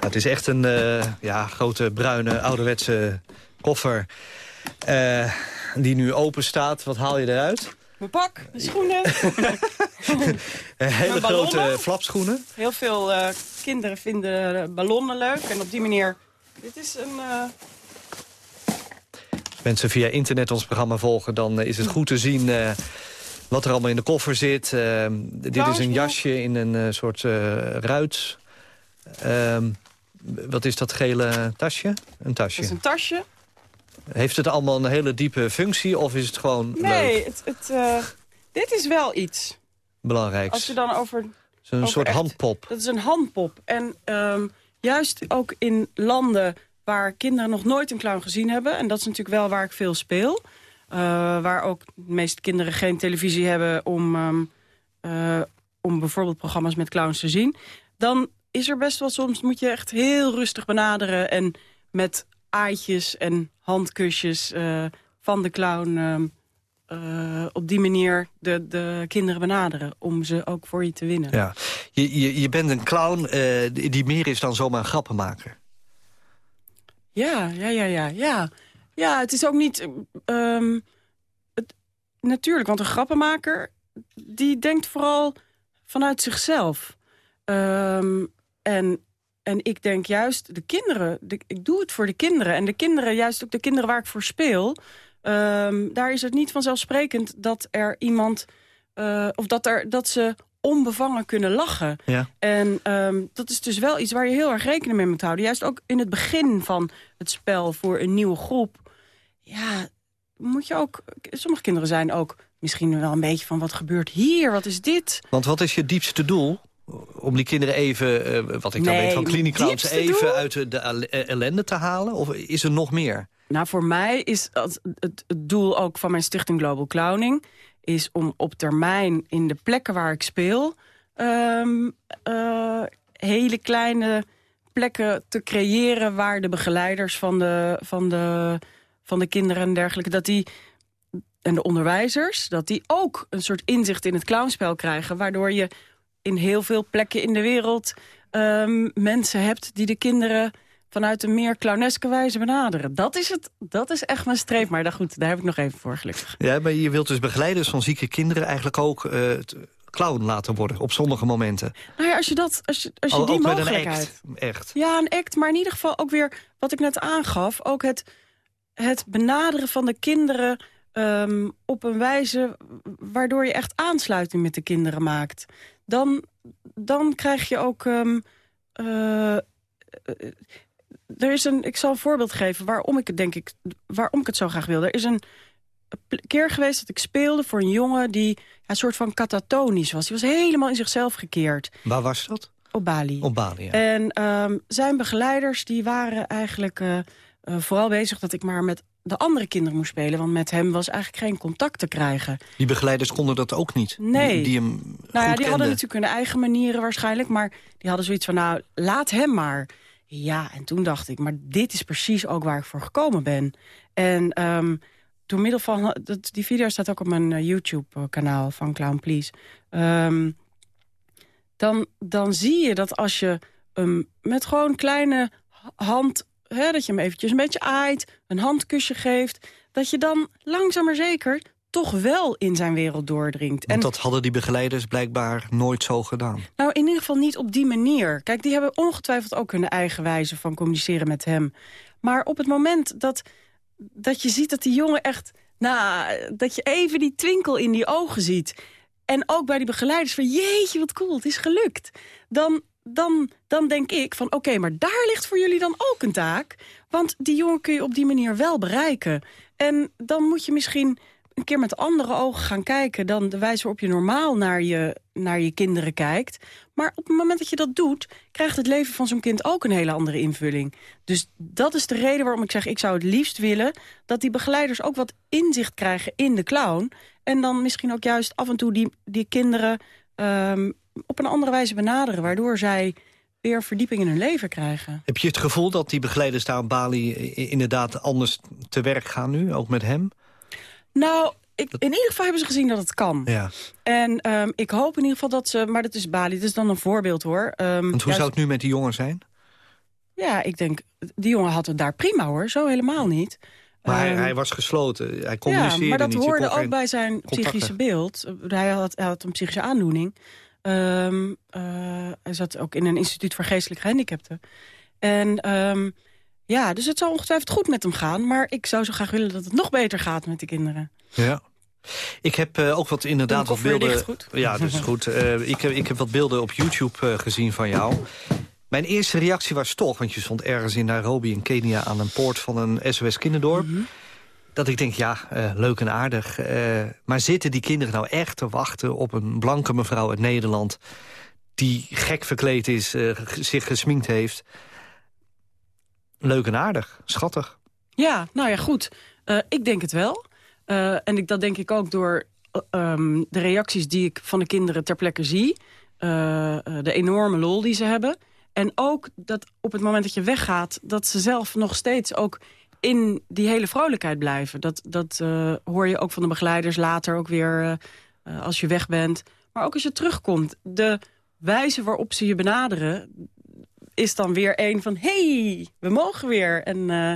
[SPEAKER 5] Het is echt een eh, ja, grote bruine ouderwetse koffer. eh, die nu open staat. Wat haal je eruit?
[SPEAKER 6] Mijn pak, mijn schoenen.
[SPEAKER 5] Hele grote flapschoenen.
[SPEAKER 6] Heel veel eh, kinderen vinden ballonnen leuk. En op die manier... Dit is een...
[SPEAKER 5] Als mensen via internet ons programma volgen... dan eh, is het goed te zien wat er allemaal in de koffer zit. Dit is een jasje in een soort ruit. Ehm, wat is dat gele tasje? Een tasje.
[SPEAKER 6] dat is een tasje.
[SPEAKER 5] Heeft het allemaal een hele diepe functie of is het gewoon
[SPEAKER 6] Nee,
[SPEAKER 5] leuk,
[SPEAKER 6] het, het, eh, dit is wel iets.
[SPEAKER 5] belangrijks?
[SPEAKER 6] Als je dan over...
[SPEAKER 5] Het is een soort
[SPEAKER 6] echt-
[SPEAKER 5] handpop.
[SPEAKER 6] Dat is een handpop. En ehm, juist ook in landen waar kinderen nog nooit een clown gezien hebben... en dat is natuurlijk wel waar ik veel speel... eh, waar ook de meeste kinderen geen televisie hebben... om, ehm, eh, om bijvoorbeeld programma's met clowns te zien... dan is er best wel soms, moet je echt heel rustig benaderen... en met aaitjes en handkusjes eh, van de clown... ehm, eh, op die manier de, de kinderen benaderen... om ze ook voor je te winnen.
[SPEAKER 5] Ja. Je, je, je bent een clown eh, die meer is dan zomaar een grappenmaker.
[SPEAKER 6] Ja, ja, ja, ja, ja. Ja, het is ook niet... ehm, het, natuurlijk, want een grappenmaker... die denkt vooral vanuit zichzelf. Ehm, en, en ik denk juist, de kinderen... De, ik doe het voor de kinderen. En de kinderen, juist ook de kinderen waar ik voor speel... ehm, daar is het niet vanzelfsprekend dat er iemand... eh, of dat, er, dat ze onbevangen kunnen lachen.
[SPEAKER 5] Ja.
[SPEAKER 6] En ehm, dat is dus wel iets waar je heel erg rekening mee moet houden. Juist ook in het begin van het spel voor een nieuwe groep. Ja, moet je ook... Sommige kinderen zijn ook misschien wel een beetje van... wat gebeurt hier? Wat is dit?
[SPEAKER 5] Want wat is je diepste doel? Om die kinderen even, eh, wat ik dan
[SPEAKER 6] Nee,
[SPEAKER 5] weet van Clinic Clowns...
[SPEAKER 6] diepste
[SPEAKER 5] even uit de, eh, ellende te halen? Of is er nog meer?
[SPEAKER 6] Nou, voor mij is het, het, het doel ook van mijn stichting Global Clowning... is om op termijn in de plekken waar ik speel... ehm, eh, hele kleine plekken te creëren... waar de begeleiders van de, van de, van de kinderen en dergelijke... Dat die, en de onderwijzers, dat die ook een soort inzicht in het clownspel krijgen... waardoor je in heel veel plekken in de wereld ehm, mensen hebt... die de kinderen vanuit een meer clowneske wijze benaderen. Dat is, het, dat is echt mijn streep. Maar daar, goed, daar heb ik nog even voor, gelukkig.
[SPEAKER 5] Ja, maar je wilt dus begeleiders van zieke kinderen... eigenlijk ook t- clown laten worden op sommige momenten.
[SPEAKER 6] Nou ja, als je, dat, als je, als je
[SPEAKER 5] Al-
[SPEAKER 6] die mogelijkheid...
[SPEAKER 5] act, echt.
[SPEAKER 6] Ja, een act, maar in ieder geval ook weer wat ik net aangaf. Ook het, het benaderen van de kinderen ehm, op een wijze... waardoor je echt aansluiting met de kinderen maakt. Dan, dan krijg je ook... ehm, eh, eh, er is een, ik zal een voorbeeld geven waarom ik het denk ik, waarom ik het zo graag wil. Er is een keer geweest dat ik speelde voor een jongen die ja, een soort van katatonisch was. Die was helemaal in zichzelf gekeerd
[SPEAKER 5] Waar was dat?
[SPEAKER 6] op Bali.
[SPEAKER 5] Op Bali, ja.
[SPEAKER 6] En ehm, zijn begeleiders die waren eigenlijk eh, vooral bezig dat ik maar met de andere kinderen moest spelen. Want met hem was eigenlijk geen contact te krijgen.
[SPEAKER 5] Die begeleiders konden dat ook niet.
[SPEAKER 6] Nee.
[SPEAKER 5] Die, die hem
[SPEAKER 6] Nou ja, die hadden natuurlijk hun eigen manieren waarschijnlijk. Maar die hadden zoiets van, nou, laat hem maar. Ja, en toen dacht ik, maar dit is precies ook waar ik voor gekomen ben. En ehm, door middel van... Dat, die video staat ook op mijn eh, YouTube-kanaal van Clown Please. Ehm, dan, dan zie je dat als je hem met gewoon kleine hand hè, dat je hem eventjes een beetje aait, een handkusje geeft... dat je dan langzaam maar zeker toch wel in zijn wereld doordringt.
[SPEAKER 5] Want dat hadden die begeleiders blijkbaar nooit zo gedaan.
[SPEAKER 6] Nou, in ieder geval niet op die manier. Kijk, die hebben ongetwijfeld ook hun eigen wijze van communiceren met hem. Maar op het moment dat, dat je ziet dat die jongen echt... Nou, dat je even die twinkel in die ogen ziet... en ook bij die begeleiders van... jeetje, wat cool, het is gelukt. Dan, dan, dan denk ik van, oké, maar daar ligt voor jullie dan ook een taak. Want die jongen kun je op die manier wel bereiken. En dan moet je misschien een keer met andere ogen gaan kijken... dan de wijze waarop je normaal naar je, naar je kinderen kijkt. Maar op het moment dat je dat doet... krijgt het leven van zo'n kind ook een hele andere invulling. Dus dat is de reden waarom ik zeg... ik zou het liefst willen dat die begeleiders ook wat inzicht krijgen in de clown... en dan misschien ook juist af en toe die, die kinderen... ehm, op een andere wijze benaderen... waardoor zij weer verdieping in hun leven krijgen.
[SPEAKER 5] Heb je het gevoel dat die begeleiders daar op Bali inderdaad anders te werk gaan nu, ook met hem?
[SPEAKER 6] Nou, ik, in ieder geval hebben ze gezien dat het kan.
[SPEAKER 5] Ja.
[SPEAKER 6] En ehm, ik hoop in ieder geval dat ze... Maar dat is Bali, dat is dan een voorbeeld hoor. Ehm,
[SPEAKER 5] Want hoe
[SPEAKER 6] juist-
[SPEAKER 5] zou het nu met die jongen zijn?
[SPEAKER 6] Ja, ik denk, die jongen had het daar prima hoor. Zo helemaal niet.
[SPEAKER 5] Maar hij,
[SPEAKER 6] Ehm,
[SPEAKER 5] hij was gesloten, hij
[SPEAKER 6] ja,
[SPEAKER 5] communiceerde
[SPEAKER 6] maar dat
[SPEAKER 5] niet. je
[SPEAKER 6] hoorde ook bij zijn
[SPEAKER 5] contacten.
[SPEAKER 6] psychische beeld. Hij had, hij had een psychische aandoening. Ehm, eh, hij zat ook in een instituut voor geestelijk gehandicapten. En ehm, ja, dus het zal ongetwijfeld goed met hem gaan. Maar ik zou zo graag willen dat het nog beter gaat met de kinderen.
[SPEAKER 5] Ja. Ik heb eh, ook wat inderdaad wat beelden.
[SPEAKER 6] goed?
[SPEAKER 5] Ja, is goed. Eh, ik, heb, ik heb wat beelden op YouTube gezien van jou. Mijn eerste reactie was toch, want je stond ergens in Nairobi in Kenia aan een poort van een SOS kinderdorp.
[SPEAKER 6] Mhm.
[SPEAKER 5] Dat ik denk, ja, eh, leuk en aardig. eh, maar zitten die kinderen nou echt te wachten op een blanke mevrouw uit Nederland... die gek verkleed is, eh, zich gesminkt heeft? Leuk en aardig, schattig.
[SPEAKER 6] Ja, nou ja, goed. Ik denk het wel. En ik, dat denk ik ook door eh, ehm, de reacties die ik van de kinderen ter plekke zie. De enorme lol die ze hebben. En ook dat op het moment dat je weggaat... dat ze zelf nog steeds ook in die hele vrolijkheid blijven. Dat, dat eh, hoor je ook van de begeleiders later ook weer eh, eh, als je weg bent. Maar ook als je terugkomt. De wijze waarop ze je benaderen is dan weer een van... hey, we mogen weer. En eh,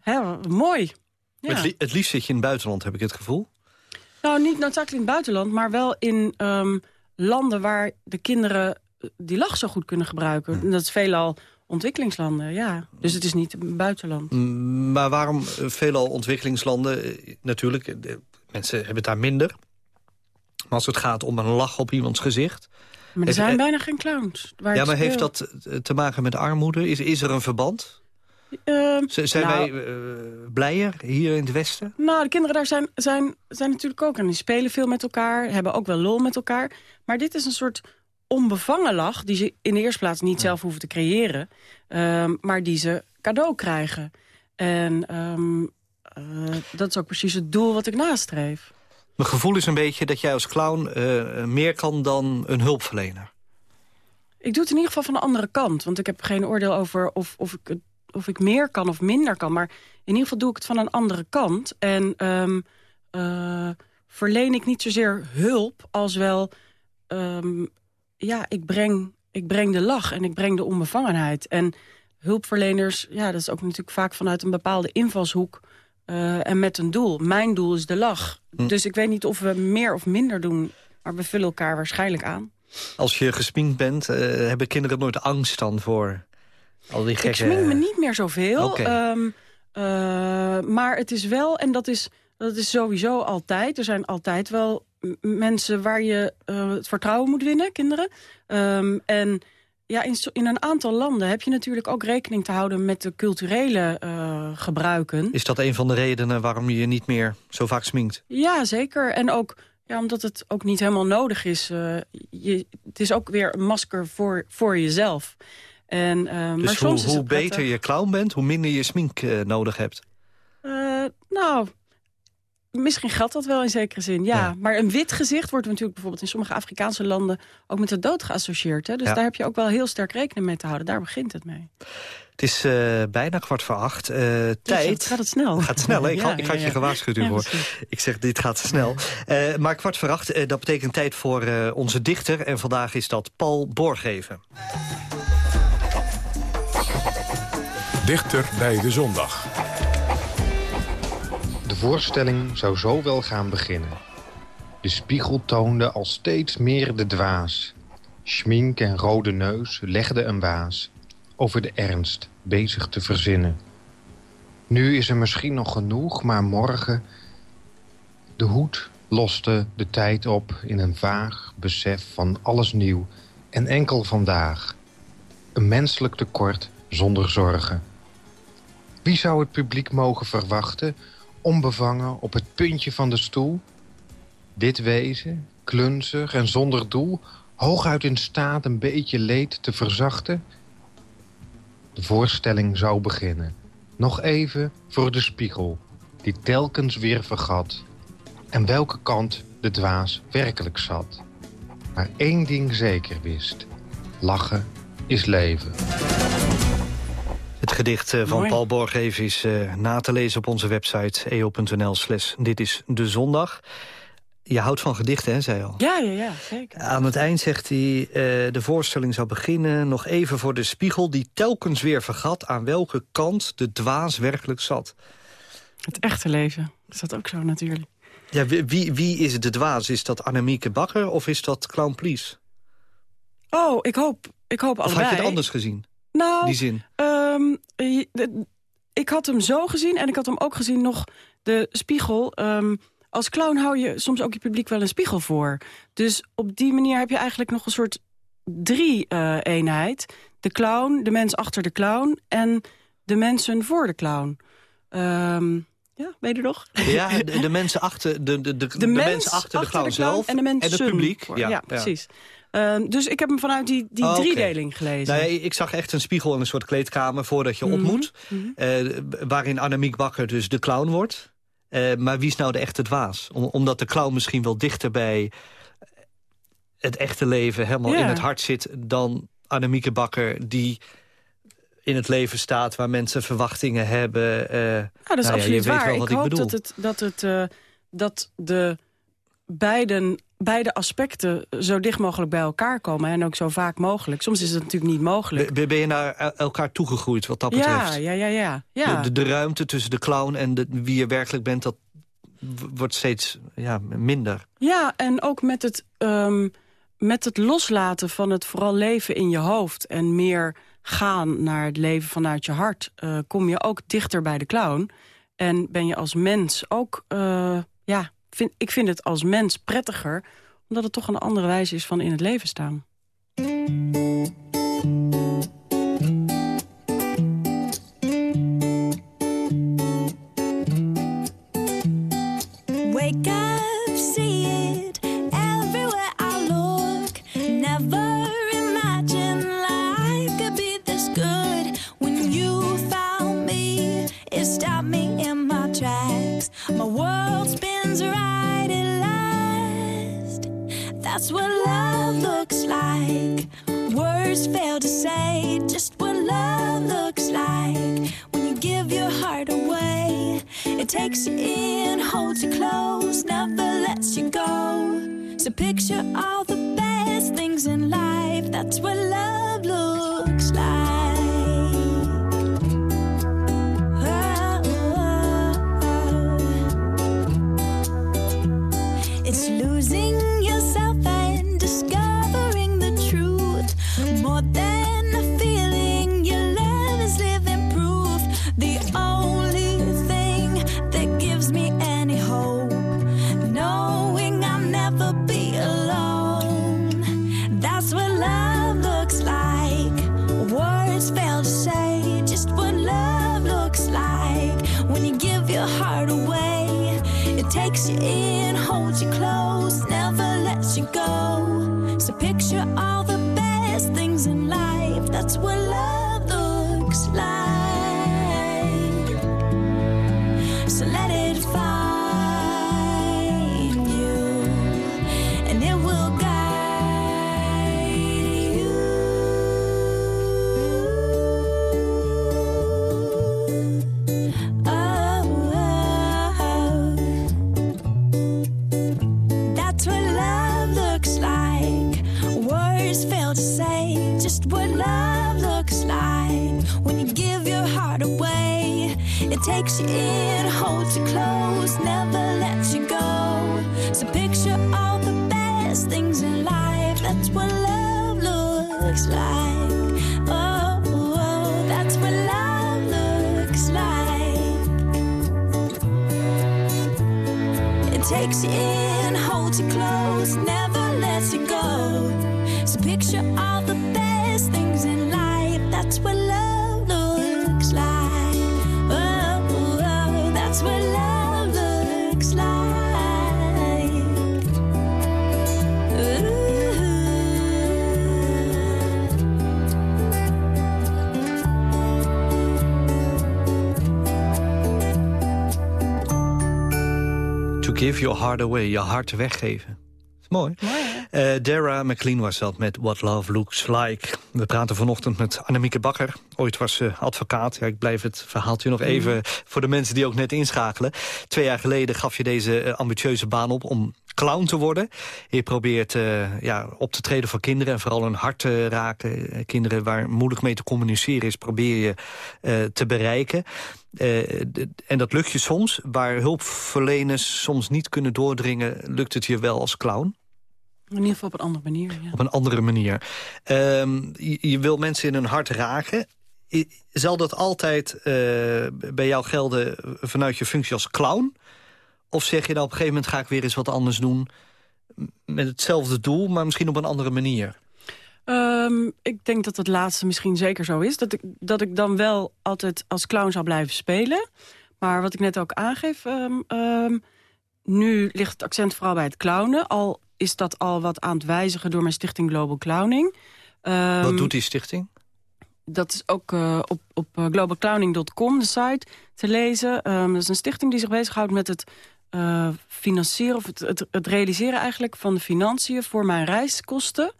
[SPEAKER 6] hè, mooi. Ja.
[SPEAKER 5] Het, li- het liefst zit je in het buitenland, heb ik het gevoel.
[SPEAKER 6] Nou, niet noodzakelijk in het buitenland, maar wel in ehm, landen waar de kinderen die lach zo goed kunnen gebruiken. En dat is veelal ontwikkelingslanden, ja. Dus het is niet buitenland.
[SPEAKER 5] Maar waarom eh, veelal ontwikkelingslanden... eh, natuurlijk, eh, de mensen hebben het daar minder. Maar als het gaat om een lach op iemands gezicht...
[SPEAKER 6] Maar er zijn bijna geen clowns.
[SPEAKER 5] Ja, maar heeft dat te maken met armoede? Is, is er een verband?
[SPEAKER 6] Ehm,
[SPEAKER 5] zijn
[SPEAKER 6] nou,
[SPEAKER 5] wij blijer hier in het Westen?
[SPEAKER 6] Nou, de kinderen daar zijn, zijn, zijn natuurlijk ook... en die spelen veel met elkaar, hebben ook wel lol met elkaar. Maar dit is een soort onbevangen lach... die ze in de eerste plaats niet zelf hoeven te creëren... ehm, maar die ze cadeau krijgen. En ehm, eh, dat is ook precies het doel wat ik nastreef.
[SPEAKER 5] Mijn gevoel is een beetje dat jij als clown eh, meer kan dan een hulpverlener.
[SPEAKER 6] Ik doe het in ieder geval van de andere kant. Want ik heb geen oordeel over of, of, ik, of ik meer kan of minder kan. Maar in ieder geval doe ik het van een andere kant. En ehm, eh, verleen ik niet zozeer hulp als wel... ja, ik breng, ik breng de lach en ik breng de onbevangenheid. En hulpverleners, ja, dat is ook natuurlijk vaak vanuit een bepaalde invalshoek... eh, en met een doel. Mijn doel is de lach.
[SPEAKER 5] Hm.
[SPEAKER 6] Dus ik weet niet of we meer of minder doen... maar we vullen elkaar waarschijnlijk aan.
[SPEAKER 5] Als je gesminkt bent, eh, hebben kinderen nooit angst dan voor al die gekke...
[SPEAKER 6] Ik smink me niet meer zoveel.
[SPEAKER 5] Oké.
[SPEAKER 6] Ehm, eh, maar het is wel, en dat is, dat is sowieso altijd... er zijn altijd wel mensen waar je eh, het vertrouwen moet winnen, kinderen. Ehm, en ja, in, in een aantal landen heb je natuurlijk ook rekening te houden... met de culturele eh, gebruiken.
[SPEAKER 5] Is dat een van de redenen waarom je je niet meer zo vaak sminkt?
[SPEAKER 6] Ja, zeker. En ook ja, omdat het ook niet helemaal nodig is. eh, je, het is ook weer een masker voor, voor jezelf. En, maar
[SPEAKER 5] Dus hoe,
[SPEAKER 6] soms is
[SPEAKER 5] hoe
[SPEAKER 6] prettig.
[SPEAKER 5] beter je clown bent, hoe minder je smink nodig hebt.
[SPEAKER 6] Nou, misschien geldt dat wel in zekere zin, ja.
[SPEAKER 5] Ja.
[SPEAKER 6] Maar een wit gezicht wordt natuurlijk bijvoorbeeld in sommige Afrikaanse landen ook met de dood geassocieerd. Hè? Dus
[SPEAKER 5] Ja.
[SPEAKER 6] daar heb je ook wel heel sterk rekening mee te houden. Daar begint het mee.
[SPEAKER 5] Het is eh, bijna kwart voor acht. Eh, tijd.
[SPEAKER 6] Gaat het snel?
[SPEAKER 5] Het gaat snel, hè? Ik,
[SPEAKER 6] Ja,
[SPEAKER 5] had, ik
[SPEAKER 6] ja,
[SPEAKER 5] had je gewaarschuwd
[SPEAKER 6] Ja,
[SPEAKER 5] hiervoor.
[SPEAKER 6] precies.
[SPEAKER 5] ik zeg, dit gaat te snel. Eh, maar kwart voor acht, dat betekent tijd voor eh, onze dichter. En vandaag is dat Paul Borgeven.
[SPEAKER 4] Dichter bij de zondag.
[SPEAKER 10] Voorstelling zou zo wel gaan beginnen. De spiegel toonde al steeds meer de dwaas. Schmink en rode neus legden een waas over de ernst bezig te verzinnen. Nu is er misschien nog genoeg, maar morgen... De hoed loste de tijd op in een vaag besef van alles nieuw en enkel vandaag. Een menselijk tekort zonder zorgen. Wie zou het publiek mogen verwachten, onbevangen op het puntje van de stoel? Dit wezen, klunzig en zonder doel, hooguit in staat een beetje leed te verzachten? De voorstelling zou beginnen. Nog even voor de spiegel, die telkens weer vergat. En welke kant de dwaas werkelijk zat. Maar één ding zeker wist. Lachen is leven.
[SPEAKER 5] Het gedicht eh, van
[SPEAKER 6] Mooi.
[SPEAKER 5] Paul Borgheven is eh, na te lezen op onze website eo.nl slash dit is de zondag. Je houdt van gedichten, hè, zei je al.
[SPEAKER 6] Ja, ja, ja, zeker.
[SPEAKER 5] Aan het eind zegt hij, eh, de voorstelling zou beginnen... nog even voor de spiegel die telkens weer vergat... aan welke kant de dwaas werkelijk zat.
[SPEAKER 6] Het echte leven. Is dat ook zo natuurlijk?
[SPEAKER 5] Ja, wie, wie, is de dwaas? Is dat Annemieke Bakker of is dat Clown Please?
[SPEAKER 6] Oh, ik hoop, ik hoop
[SPEAKER 5] Of
[SPEAKER 6] allebei.
[SPEAKER 5] had je het anders gezien,
[SPEAKER 6] Nou,
[SPEAKER 5] die zin?
[SPEAKER 6] Ehm, eh, ik had hem zo gezien en ik had hem ook gezien nog de spiegel. Ehm, als clown hou je soms ook je publiek wel een spiegel voor. Dus op die manier heb je eigenlijk nog een soort drie-eenheid. de clown, de mens achter de clown en de mensen voor de clown. Ehm, ja, weet je nog?
[SPEAKER 5] Ja, de, de mensen achter de, de, de, de,
[SPEAKER 6] mens
[SPEAKER 5] mensen achter de clown zelf
[SPEAKER 6] en de
[SPEAKER 5] het publiek.
[SPEAKER 6] Ja, precies. Ehm, dus ik heb hem vanuit die, die
[SPEAKER 5] Oh,
[SPEAKER 6] driedeling gelezen.
[SPEAKER 5] Nou ja, ik zag echt een spiegel in een soort kleedkamer voordat je op
[SPEAKER 6] Mhm, mhm.
[SPEAKER 5] eh, waarin Annemiek Bakker dus de clown wordt. Eh, maar wie is nou de echte dwaas? Om, omdat de clown misschien wel dichter bij het echte leven... helemaal
[SPEAKER 6] Ja.
[SPEAKER 5] in het hart zit dan Annemieke Bakker... die in het leven staat waar mensen verwachtingen hebben.
[SPEAKER 6] Ja, dat is
[SPEAKER 5] nou ja,
[SPEAKER 6] absoluut
[SPEAKER 5] je weet
[SPEAKER 6] waar.
[SPEAKER 5] wel wat
[SPEAKER 6] ik
[SPEAKER 5] ik
[SPEAKER 6] hoop
[SPEAKER 5] bedoel.
[SPEAKER 6] dat, het, dat, het, dat de beiden, beide aspecten zo dicht mogelijk bij elkaar komen. En ook zo vaak mogelijk. Soms is het natuurlijk niet mogelijk.
[SPEAKER 5] Ben ben je naar el- elkaar toegegroeid wat dat betreft?
[SPEAKER 6] Ja, ja, ja, ja. ja.
[SPEAKER 5] De, de, de ruimte tussen de clown en de, wie je werkelijk bent... dat wordt steeds ja, minder.
[SPEAKER 6] Ja, en ook met het, ehm, met het loslaten van het vooral leven in je hoofd... en meer gaan naar het leven vanuit je hart... eh, kom je ook dichter bij de clown. En ben je als mens ook... eh, ja, vind, ik vind het als mens prettiger... omdat het toch een andere wijze is van in het leven staan.
[SPEAKER 8] Looks like. Words fail to say just what love looks like. When you give your heart away, it takes you in, holds you close, never lets you go. So picture all the best things in life. That's what love looks like. Oh, oh, oh, it's
[SPEAKER 5] losing give your heart away, je hart weggeven. Is mooi. Eh Dara McLean was dat met What Love Looks Like. We praten vanochtend met Annemieke Bakker. Ooit was ze advocaat. Ja, ik blijf het verhaaltje nog even voor de mensen die ook net inschakelen. Twee jaar geleden gaf je deze eh, ambitieuze baan op om clown te worden. Je probeert eh, ja, op te treden voor kinderen en vooral hun hart te raken. Kinderen waar moeilijk mee te communiceren is, probeer je te bereiken. Eh, en dat lukt je soms. Waar hulpverleners soms niet kunnen doordringen, lukt het je wel als clown.
[SPEAKER 6] In ieder geval op een andere manier, ja.
[SPEAKER 5] Op een andere manier. Ehm, je, je wil mensen in hun hart raken. Zal dat altijd eh, bij jou gelden vanuit je functie als clown? Of zeg je dan op een gegeven moment ga ik weer eens wat anders doen... met hetzelfde doel, maar misschien op een andere manier?
[SPEAKER 6] Ehm, ik denk dat het laatste misschien zeker zo is. Dat ik, dat ik dan wel altijd als clown zou blijven spelen. Maar wat ik net ook aangeef... ehm, ehm, nu ligt het accent vooral bij het clownen. Al is dat al wat aan het wijzigen door mijn stichting Global Clowning.
[SPEAKER 5] Wat doet die stichting?
[SPEAKER 6] Dat is ook eh, op, op eh, globalclowning.com, de site, te lezen. Dat is een stichting die zich bezighoudt met het eh, financieren... of het, het, het realiseren eigenlijk van de financiën voor mijn reiskosten...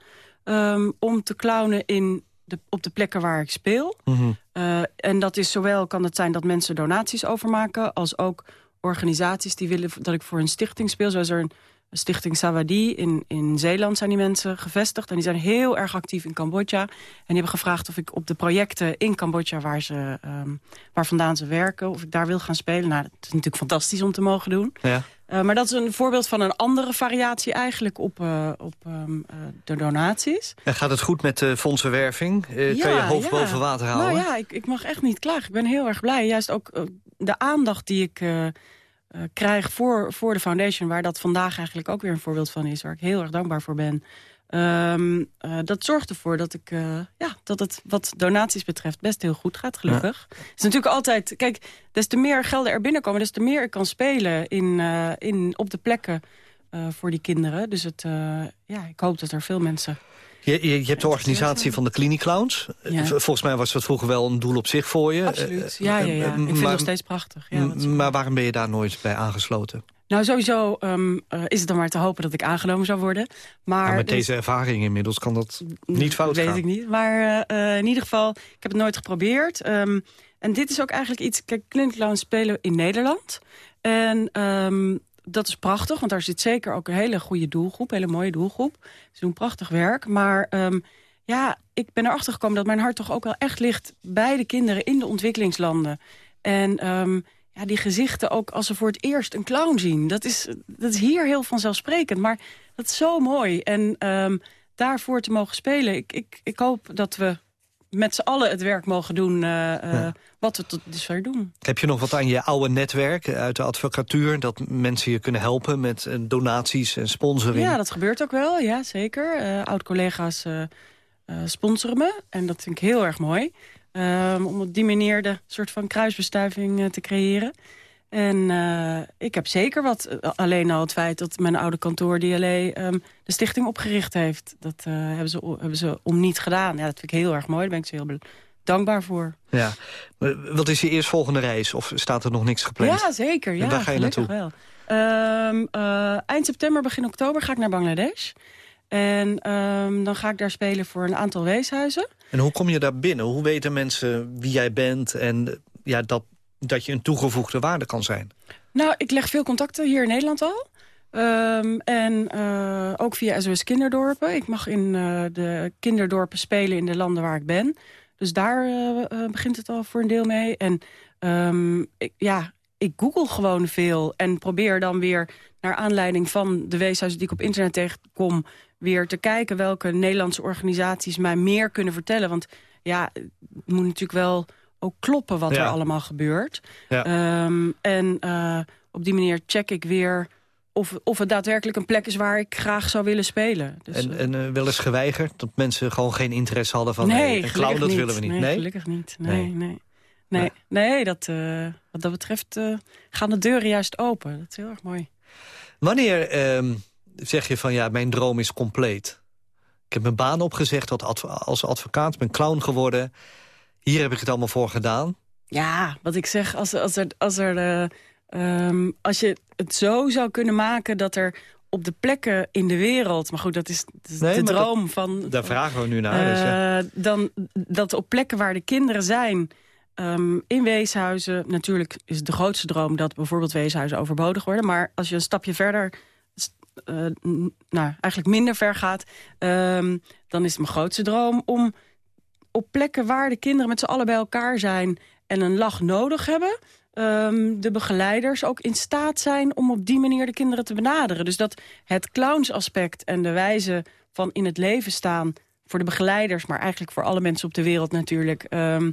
[SPEAKER 6] ehm, om te clownen in de, op de plekken waar ik speel.
[SPEAKER 5] Mhm.
[SPEAKER 6] Eh, en dat is zowel kan het zijn dat mensen donaties overmaken... als ook organisaties die willen dat ik voor een stichting speel. Zoals er een stichting Sawadi in, in Zeeland zijn die mensen gevestigd. En die zijn heel erg actief in Cambodja. En die hebben gevraagd of ik op de projecten in Cambodja... waar, ze, ehm, waar vandaan ze werken, of ik daar wil gaan spelen. Nou, dat is natuurlijk fantastisch om te mogen doen.
[SPEAKER 5] Ja.
[SPEAKER 6] Eh, maar dat is een voorbeeld van een andere variatie eigenlijk op, eh, op ehm, eh, de donaties.
[SPEAKER 5] En gaat het goed met de fondsenwerving? Eh, kan je
[SPEAKER 6] Ja,
[SPEAKER 5] hoofd
[SPEAKER 6] ja.
[SPEAKER 5] boven water houden?
[SPEAKER 6] Nou ja, ik, ik mag echt niet klagen. Ik ben heel erg blij. Juist ook de aandacht die ik krijg voor, voor de foundation... waar dat vandaag eigenlijk ook weer een voorbeeld van is... waar ik heel erg dankbaar voor ben. Ehm, eh, dat zorgt ervoor dat, ik, eh, ja, dat het wat donaties betreft best heel goed gaat, gelukkig. Het is natuurlijk altijd... Kijk, des te meer gelden er binnenkomen... des te meer ik kan spelen in, eh, in, op de plekken voor die kinderen. Dus het, ja, ik hoop dat er veel mensen...
[SPEAKER 5] Je, je, je hebt de organisatie van de Cliniclowns.
[SPEAKER 6] Ja.
[SPEAKER 5] V- Volgens mij was dat vroeger wel een doel op zich voor je.
[SPEAKER 6] Absoluut. Ja, ja, ja. Ik vind het nog steeds prachtig. Ja,
[SPEAKER 5] maar waarom ben je daar nooit bij aangesloten?
[SPEAKER 6] Nou, sowieso ehm, eh, is het dan maar te hopen dat ik aangenomen zou worden. Maar,
[SPEAKER 5] Maar met
[SPEAKER 6] dus-
[SPEAKER 5] deze ervaring inmiddels kan dat niet fout
[SPEAKER 6] weet
[SPEAKER 5] gaan.
[SPEAKER 6] ik niet. Maar eh, eh, in ieder geval, ik heb het nooit geprobeerd. Ehm, en dit is ook eigenlijk iets... Kijk, Clowns spelen in Nederland. En ehm, dat is prachtig, want daar zit zeker ook een hele goede doelgroep. Een hele mooie doelgroep. Ze doen prachtig werk. Maar ja, ik ben erachter gekomen dat mijn hart toch ook wel echt ligt... bij de kinderen in de ontwikkelingslanden. En... ja, die gezichten ook als ze voor het eerst een clown zien. Dat is, dat is hier heel vanzelfsprekend, maar dat is zo mooi. En ehm, daarvoor te mogen spelen, ik, ik, ik hoop dat we met z'n allen het werk mogen doen... eh, eh, wat we tot dusver doen.
[SPEAKER 5] Heb je nog wat aan je oude netwerk uit de advocatuur... dat mensen je kunnen helpen met eh, donaties en sponsoring?
[SPEAKER 6] Ja, dat gebeurt ook wel, ja, zeker. Eh, Oud-collega's eh, eh, sponsoren me en dat vind ik heel erg mooi. Ehm, om op die manier de soort van kruisbestuiving eh, te creëren. En eh, ik heb zeker wat, eh, alleen al het feit dat mijn oude kantoor DLA ehm, de stichting opgericht heeft. Dat hebben, ze, hebben ze om niet gedaan. Ja, dat vind ik heel erg mooi, daar ben ik ze heel dankbaar voor.
[SPEAKER 5] Ja. Wat is je eerstvolgende reis? Of staat er nog niks gepland?
[SPEAKER 6] Ja, zeker. Ja,
[SPEAKER 5] En waar ga je naartoe?
[SPEAKER 6] Wel. Ehm, eh, eind september, begin oktober ga ik naar Bangladesh. En ehm, dan ga ik daar spelen voor een aantal weeshuizen.
[SPEAKER 5] En hoe kom je daar binnen? Hoe weten mensen wie jij bent... en ja, dat, dat je een toegevoegde waarde kan zijn?
[SPEAKER 6] Nou, ik leg veel contacten hier in Nederland al. Ehm, en eh, ook via SOS Kinderdorpen. Ik mag in eh, de kinderdorpen spelen in de landen waar ik ben. Dus daar eh, begint het al voor een deel mee. En ehm, ik, ja, ik google gewoon veel en probeer dan weer naar aanleiding van de weeshuizen die ik op internet tegenkom... weer te kijken welke Nederlandse organisaties mij meer kunnen vertellen. Want ja, het moet natuurlijk wel ook kloppen wat
[SPEAKER 5] Ja.
[SPEAKER 6] er allemaal gebeurt.
[SPEAKER 5] Ja.
[SPEAKER 6] Ehm, en eh, op die manier check ik weer of, of het daadwerkelijk een plek is waar ik graag zou willen spelen. Dus,
[SPEAKER 5] En,
[SPEAKER 6] eh,
[SPEAKER 5] en eh, wel eens geweigerd? Dat mensen gewoon geen interesse hadden van...
[SPEAKER 6] nee,
[SPEAKER 5] hey, clown, dat willen we niet.
[SPEAKER 6] Nee,
[SPEAKER 5] Nee?
[SPEAKER 6] gelukkig niet.
[SPEAKER 5] Nee.
[SPEAKER 6] Nee, nee. Nee, nee. dat, wat dat betreft gaan de deuren juist open. Dat is heel erg mooi.
[SPEAKER 5] Wanneer ehm, zeg je van ja, mijn droom is compleet? Ik heb mijn baan opgezegd als advocaat, ben clown geworden. Hier heb ik het allemaal voor gedaan.
[SPEAKER 6] Ja, wat ik zeg, als, als, er, als, er, eh, ehm, als je het zo zou kunnen maken dat er op de plekken in de wereld... maar goed, dat is, dat is
[SPEAKER 5] Nee,
[SPEAKER 6] de
[SPEAKER 5] dat-
[SPEAKER 6] droom van...
[SPEAKER 5] Daar vragen we nu naar. dus, ja.
[SPEAKER 6] Eh, dan dat op plekken waar de kinderen zijn, ehm, in weeshuizen... natuurlijk is het de grootste droom dat bijvoorbeeld weeshuizen overbodig worden. Maar als je een stapje verder, eh, nou, eigenlijk minder ver gaat... ehm, dan is het mijn grootste droom om op plekken waar de kinderen met z'n allen bij elkaar zijn... en een lach nodig hebben... ehm, de begeleiders ook in staat zijn om op die manier de kinderen te benaderen. Dus dat het clownsaspect en de wijze van in het leven staan... voor de begeleiders, maar eigenlijk voor alle mensen op de wereld natuurlijk... ehm,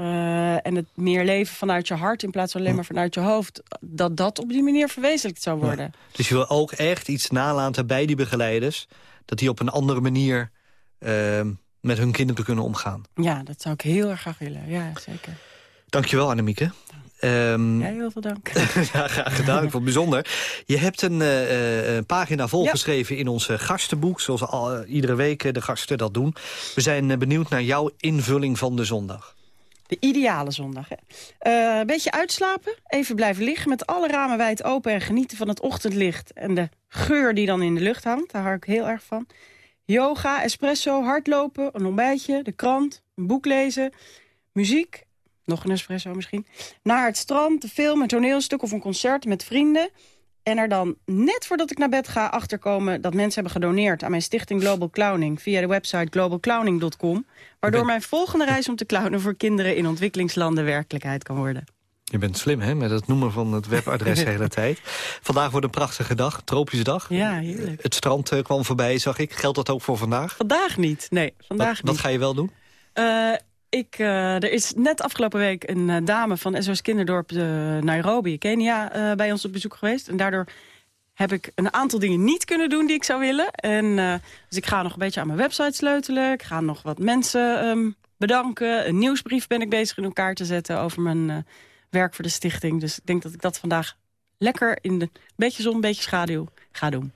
[SPEAKER 6] eh, en het meer leven vanuit je hart in plaats van alleen maar vanuit je hoofd... dat dat op die manier verwezenlijkt zou worden.
[SPEAKER 5] Dus je wil ook echt iets nalaten bij die begeleiders... dat die op een andere manier ehm, met hun kinderen kunnen omgaan.
[SPEAKER 6] Ja, dat zou ik heel erg graag willen. Ja, zeker.
[SPEAKER 5] Dankjewel, Annemieke. Ehm,
[SPEAKER 6] Ja, heel veel dank.
[SPEAKER 5] ja, graag gedaan. Ik vond het bijzonder. Je hebt een eh, eh, pagina volgeschreven in ons gastenboek... zoals al, iedere week de gasten dat doen. We zijn benieuwd naar jouw invulling van de zondag.
[SPEAKER 6] De ideale zondag. Eh, een beetje uitslapen, even blijven liggen met alle ramen wijd open... en genieten van het ochtendlicht en de geur die dan in de lucht hangt. Daar hou ik heel erg van. Yoga, espresso, hardlopen, een ontbijtje, de krant, een boek lezen, muziek... nog een espresso misschien. Naar het strand, de film, een toneelstuk of een concert met vrienden... En er dan net voordat ik naar bed ga achterkomen... dat mensen hebben gedoneerd aan mijn stichting Global Clowning... via de website globalclowning.com... waardoor mijn volgende reis om te clownen... voor kinderen in ontwikkelingslanden werkelijkheid kan worden.
[SPEAKER 5] Je bent slim, hè, met het noemen van het webadres de hele tijd. Vandaag wordt een prachtige dag, tropische dag.
[SPEAKER 6] Ja, heerlijk.
[SPEAKER 5] Het strand eh, kwam voorbij, zag ik. Geldt dat ook voor vandaag?
[SPEAKER 6] Vandaag niet, nee, vandaag
[SPEAKER 5] Wat,
[SPEAKER 6] niet.
[SPEAKER 5] wat ga je wel doen?
[SPEAKER 6] Eh, ik, eh, er is net afgelopen week een eh, dame van SOS Kinderdorp eh, Nairobi, Kenia, bij ons op bezoek geweest. En daardoor heb ik een aantal dingen niet kunnen doen die ik zou willen. En, dus ik ga nog een beetje aan mijn website sleutelen. Ik ga nog wat mensen ehm, bedanken. Een nieuwsbrief ben ik bezig in elkaar te zetten over mijn werk voor de stichting. Dus ik denk dat ik dat vandaag lekker in de beetje zon, beetje schaduw ga doen.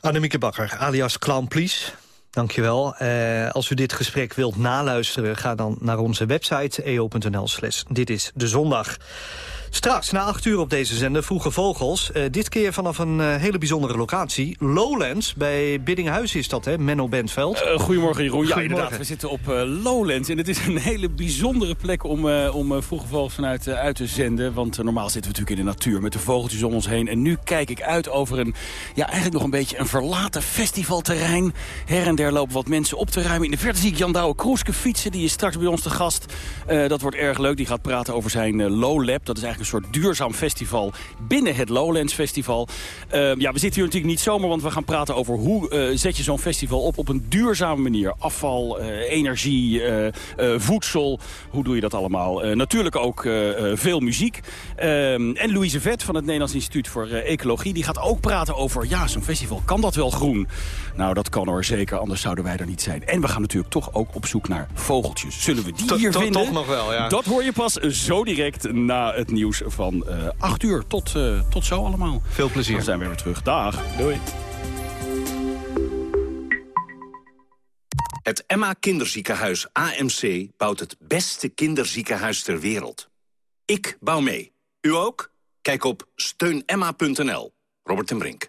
[SPEAKER 5] Annemieke Bakker, alias Clown Please. Dankjewel. Eh als u dit gesprek wilt naluisteren, ga dan naar onze website eo.nl slash dit is de zondag. Straks, na acht uur op deze zender, Vroege Vogels. Eh, dit keer vanaf een eh, hele bijzondere locatie. Lowlands, bij Biddinghuis is dat, hè? Menno Bentveld.
[SPEAKER 11] Eh, goedemorgen Jeroen. Ja, inderdaad. We zitten op Lowlands. En het is een hele bijzondere plek om, om vroege vogels vanuit uit te zenden. Want normaal zitten we natuurlijk in de natuur met de vogeltjes om ons heen. En nu kijk ik uit over een, ja, eigenlijk nog een beetje een verlaten festivalterrein. Her en der lopen wat mensen op te ruimen. In de verte zie ik Jan Douwe Kroeske fietsen. Die is straks bij ons te gast. Dat wordt erg leuk. Die gaat praten over zijn Low Lab. Dat is eigenlijk een soort duurzaam festival binnen het Lowlands Festival. Eh, ja, we zitten hier natuurlijk niet zomaar, want we gaan praten over hoe eh, zet je zo'n festival op op een duurzame manier. Afval, eh, energie, eh, voedsel. Hoe doe je dat allemaal? Natuurlijk ook veel muziek. Ehm, en Louise Vet van het Nederlands Instituut voor Ecologie... die gaat ook praten over, ja, zo'n festival, kan dat wel groen? Nou, dat kan hoor, zeker, anders zouden wij er niet zijn. En we gaan natuurlijk toch ook op zoek naar vogeltjes. Zullen we die hier vinden?
[SPEAKER 5] toch nog wel, ja.
[SPEAKER 11] Dat hoor je pas zo direct na het nieuws van eh 8 uur. Tot, eh, tot zo allemaal.
[SPEAKER 5] Veel plezier.
[SPEAKER 11] Dan zijn we weer terug. Dag. Doei.
[SPEAKER 12] Het Emma Kinderziekenhuis AMC bouwt het beste kinderziekenhuis ter wereld. Ik bouw mee. U ook? Kijk op steunemma.nl. Robert en Brink.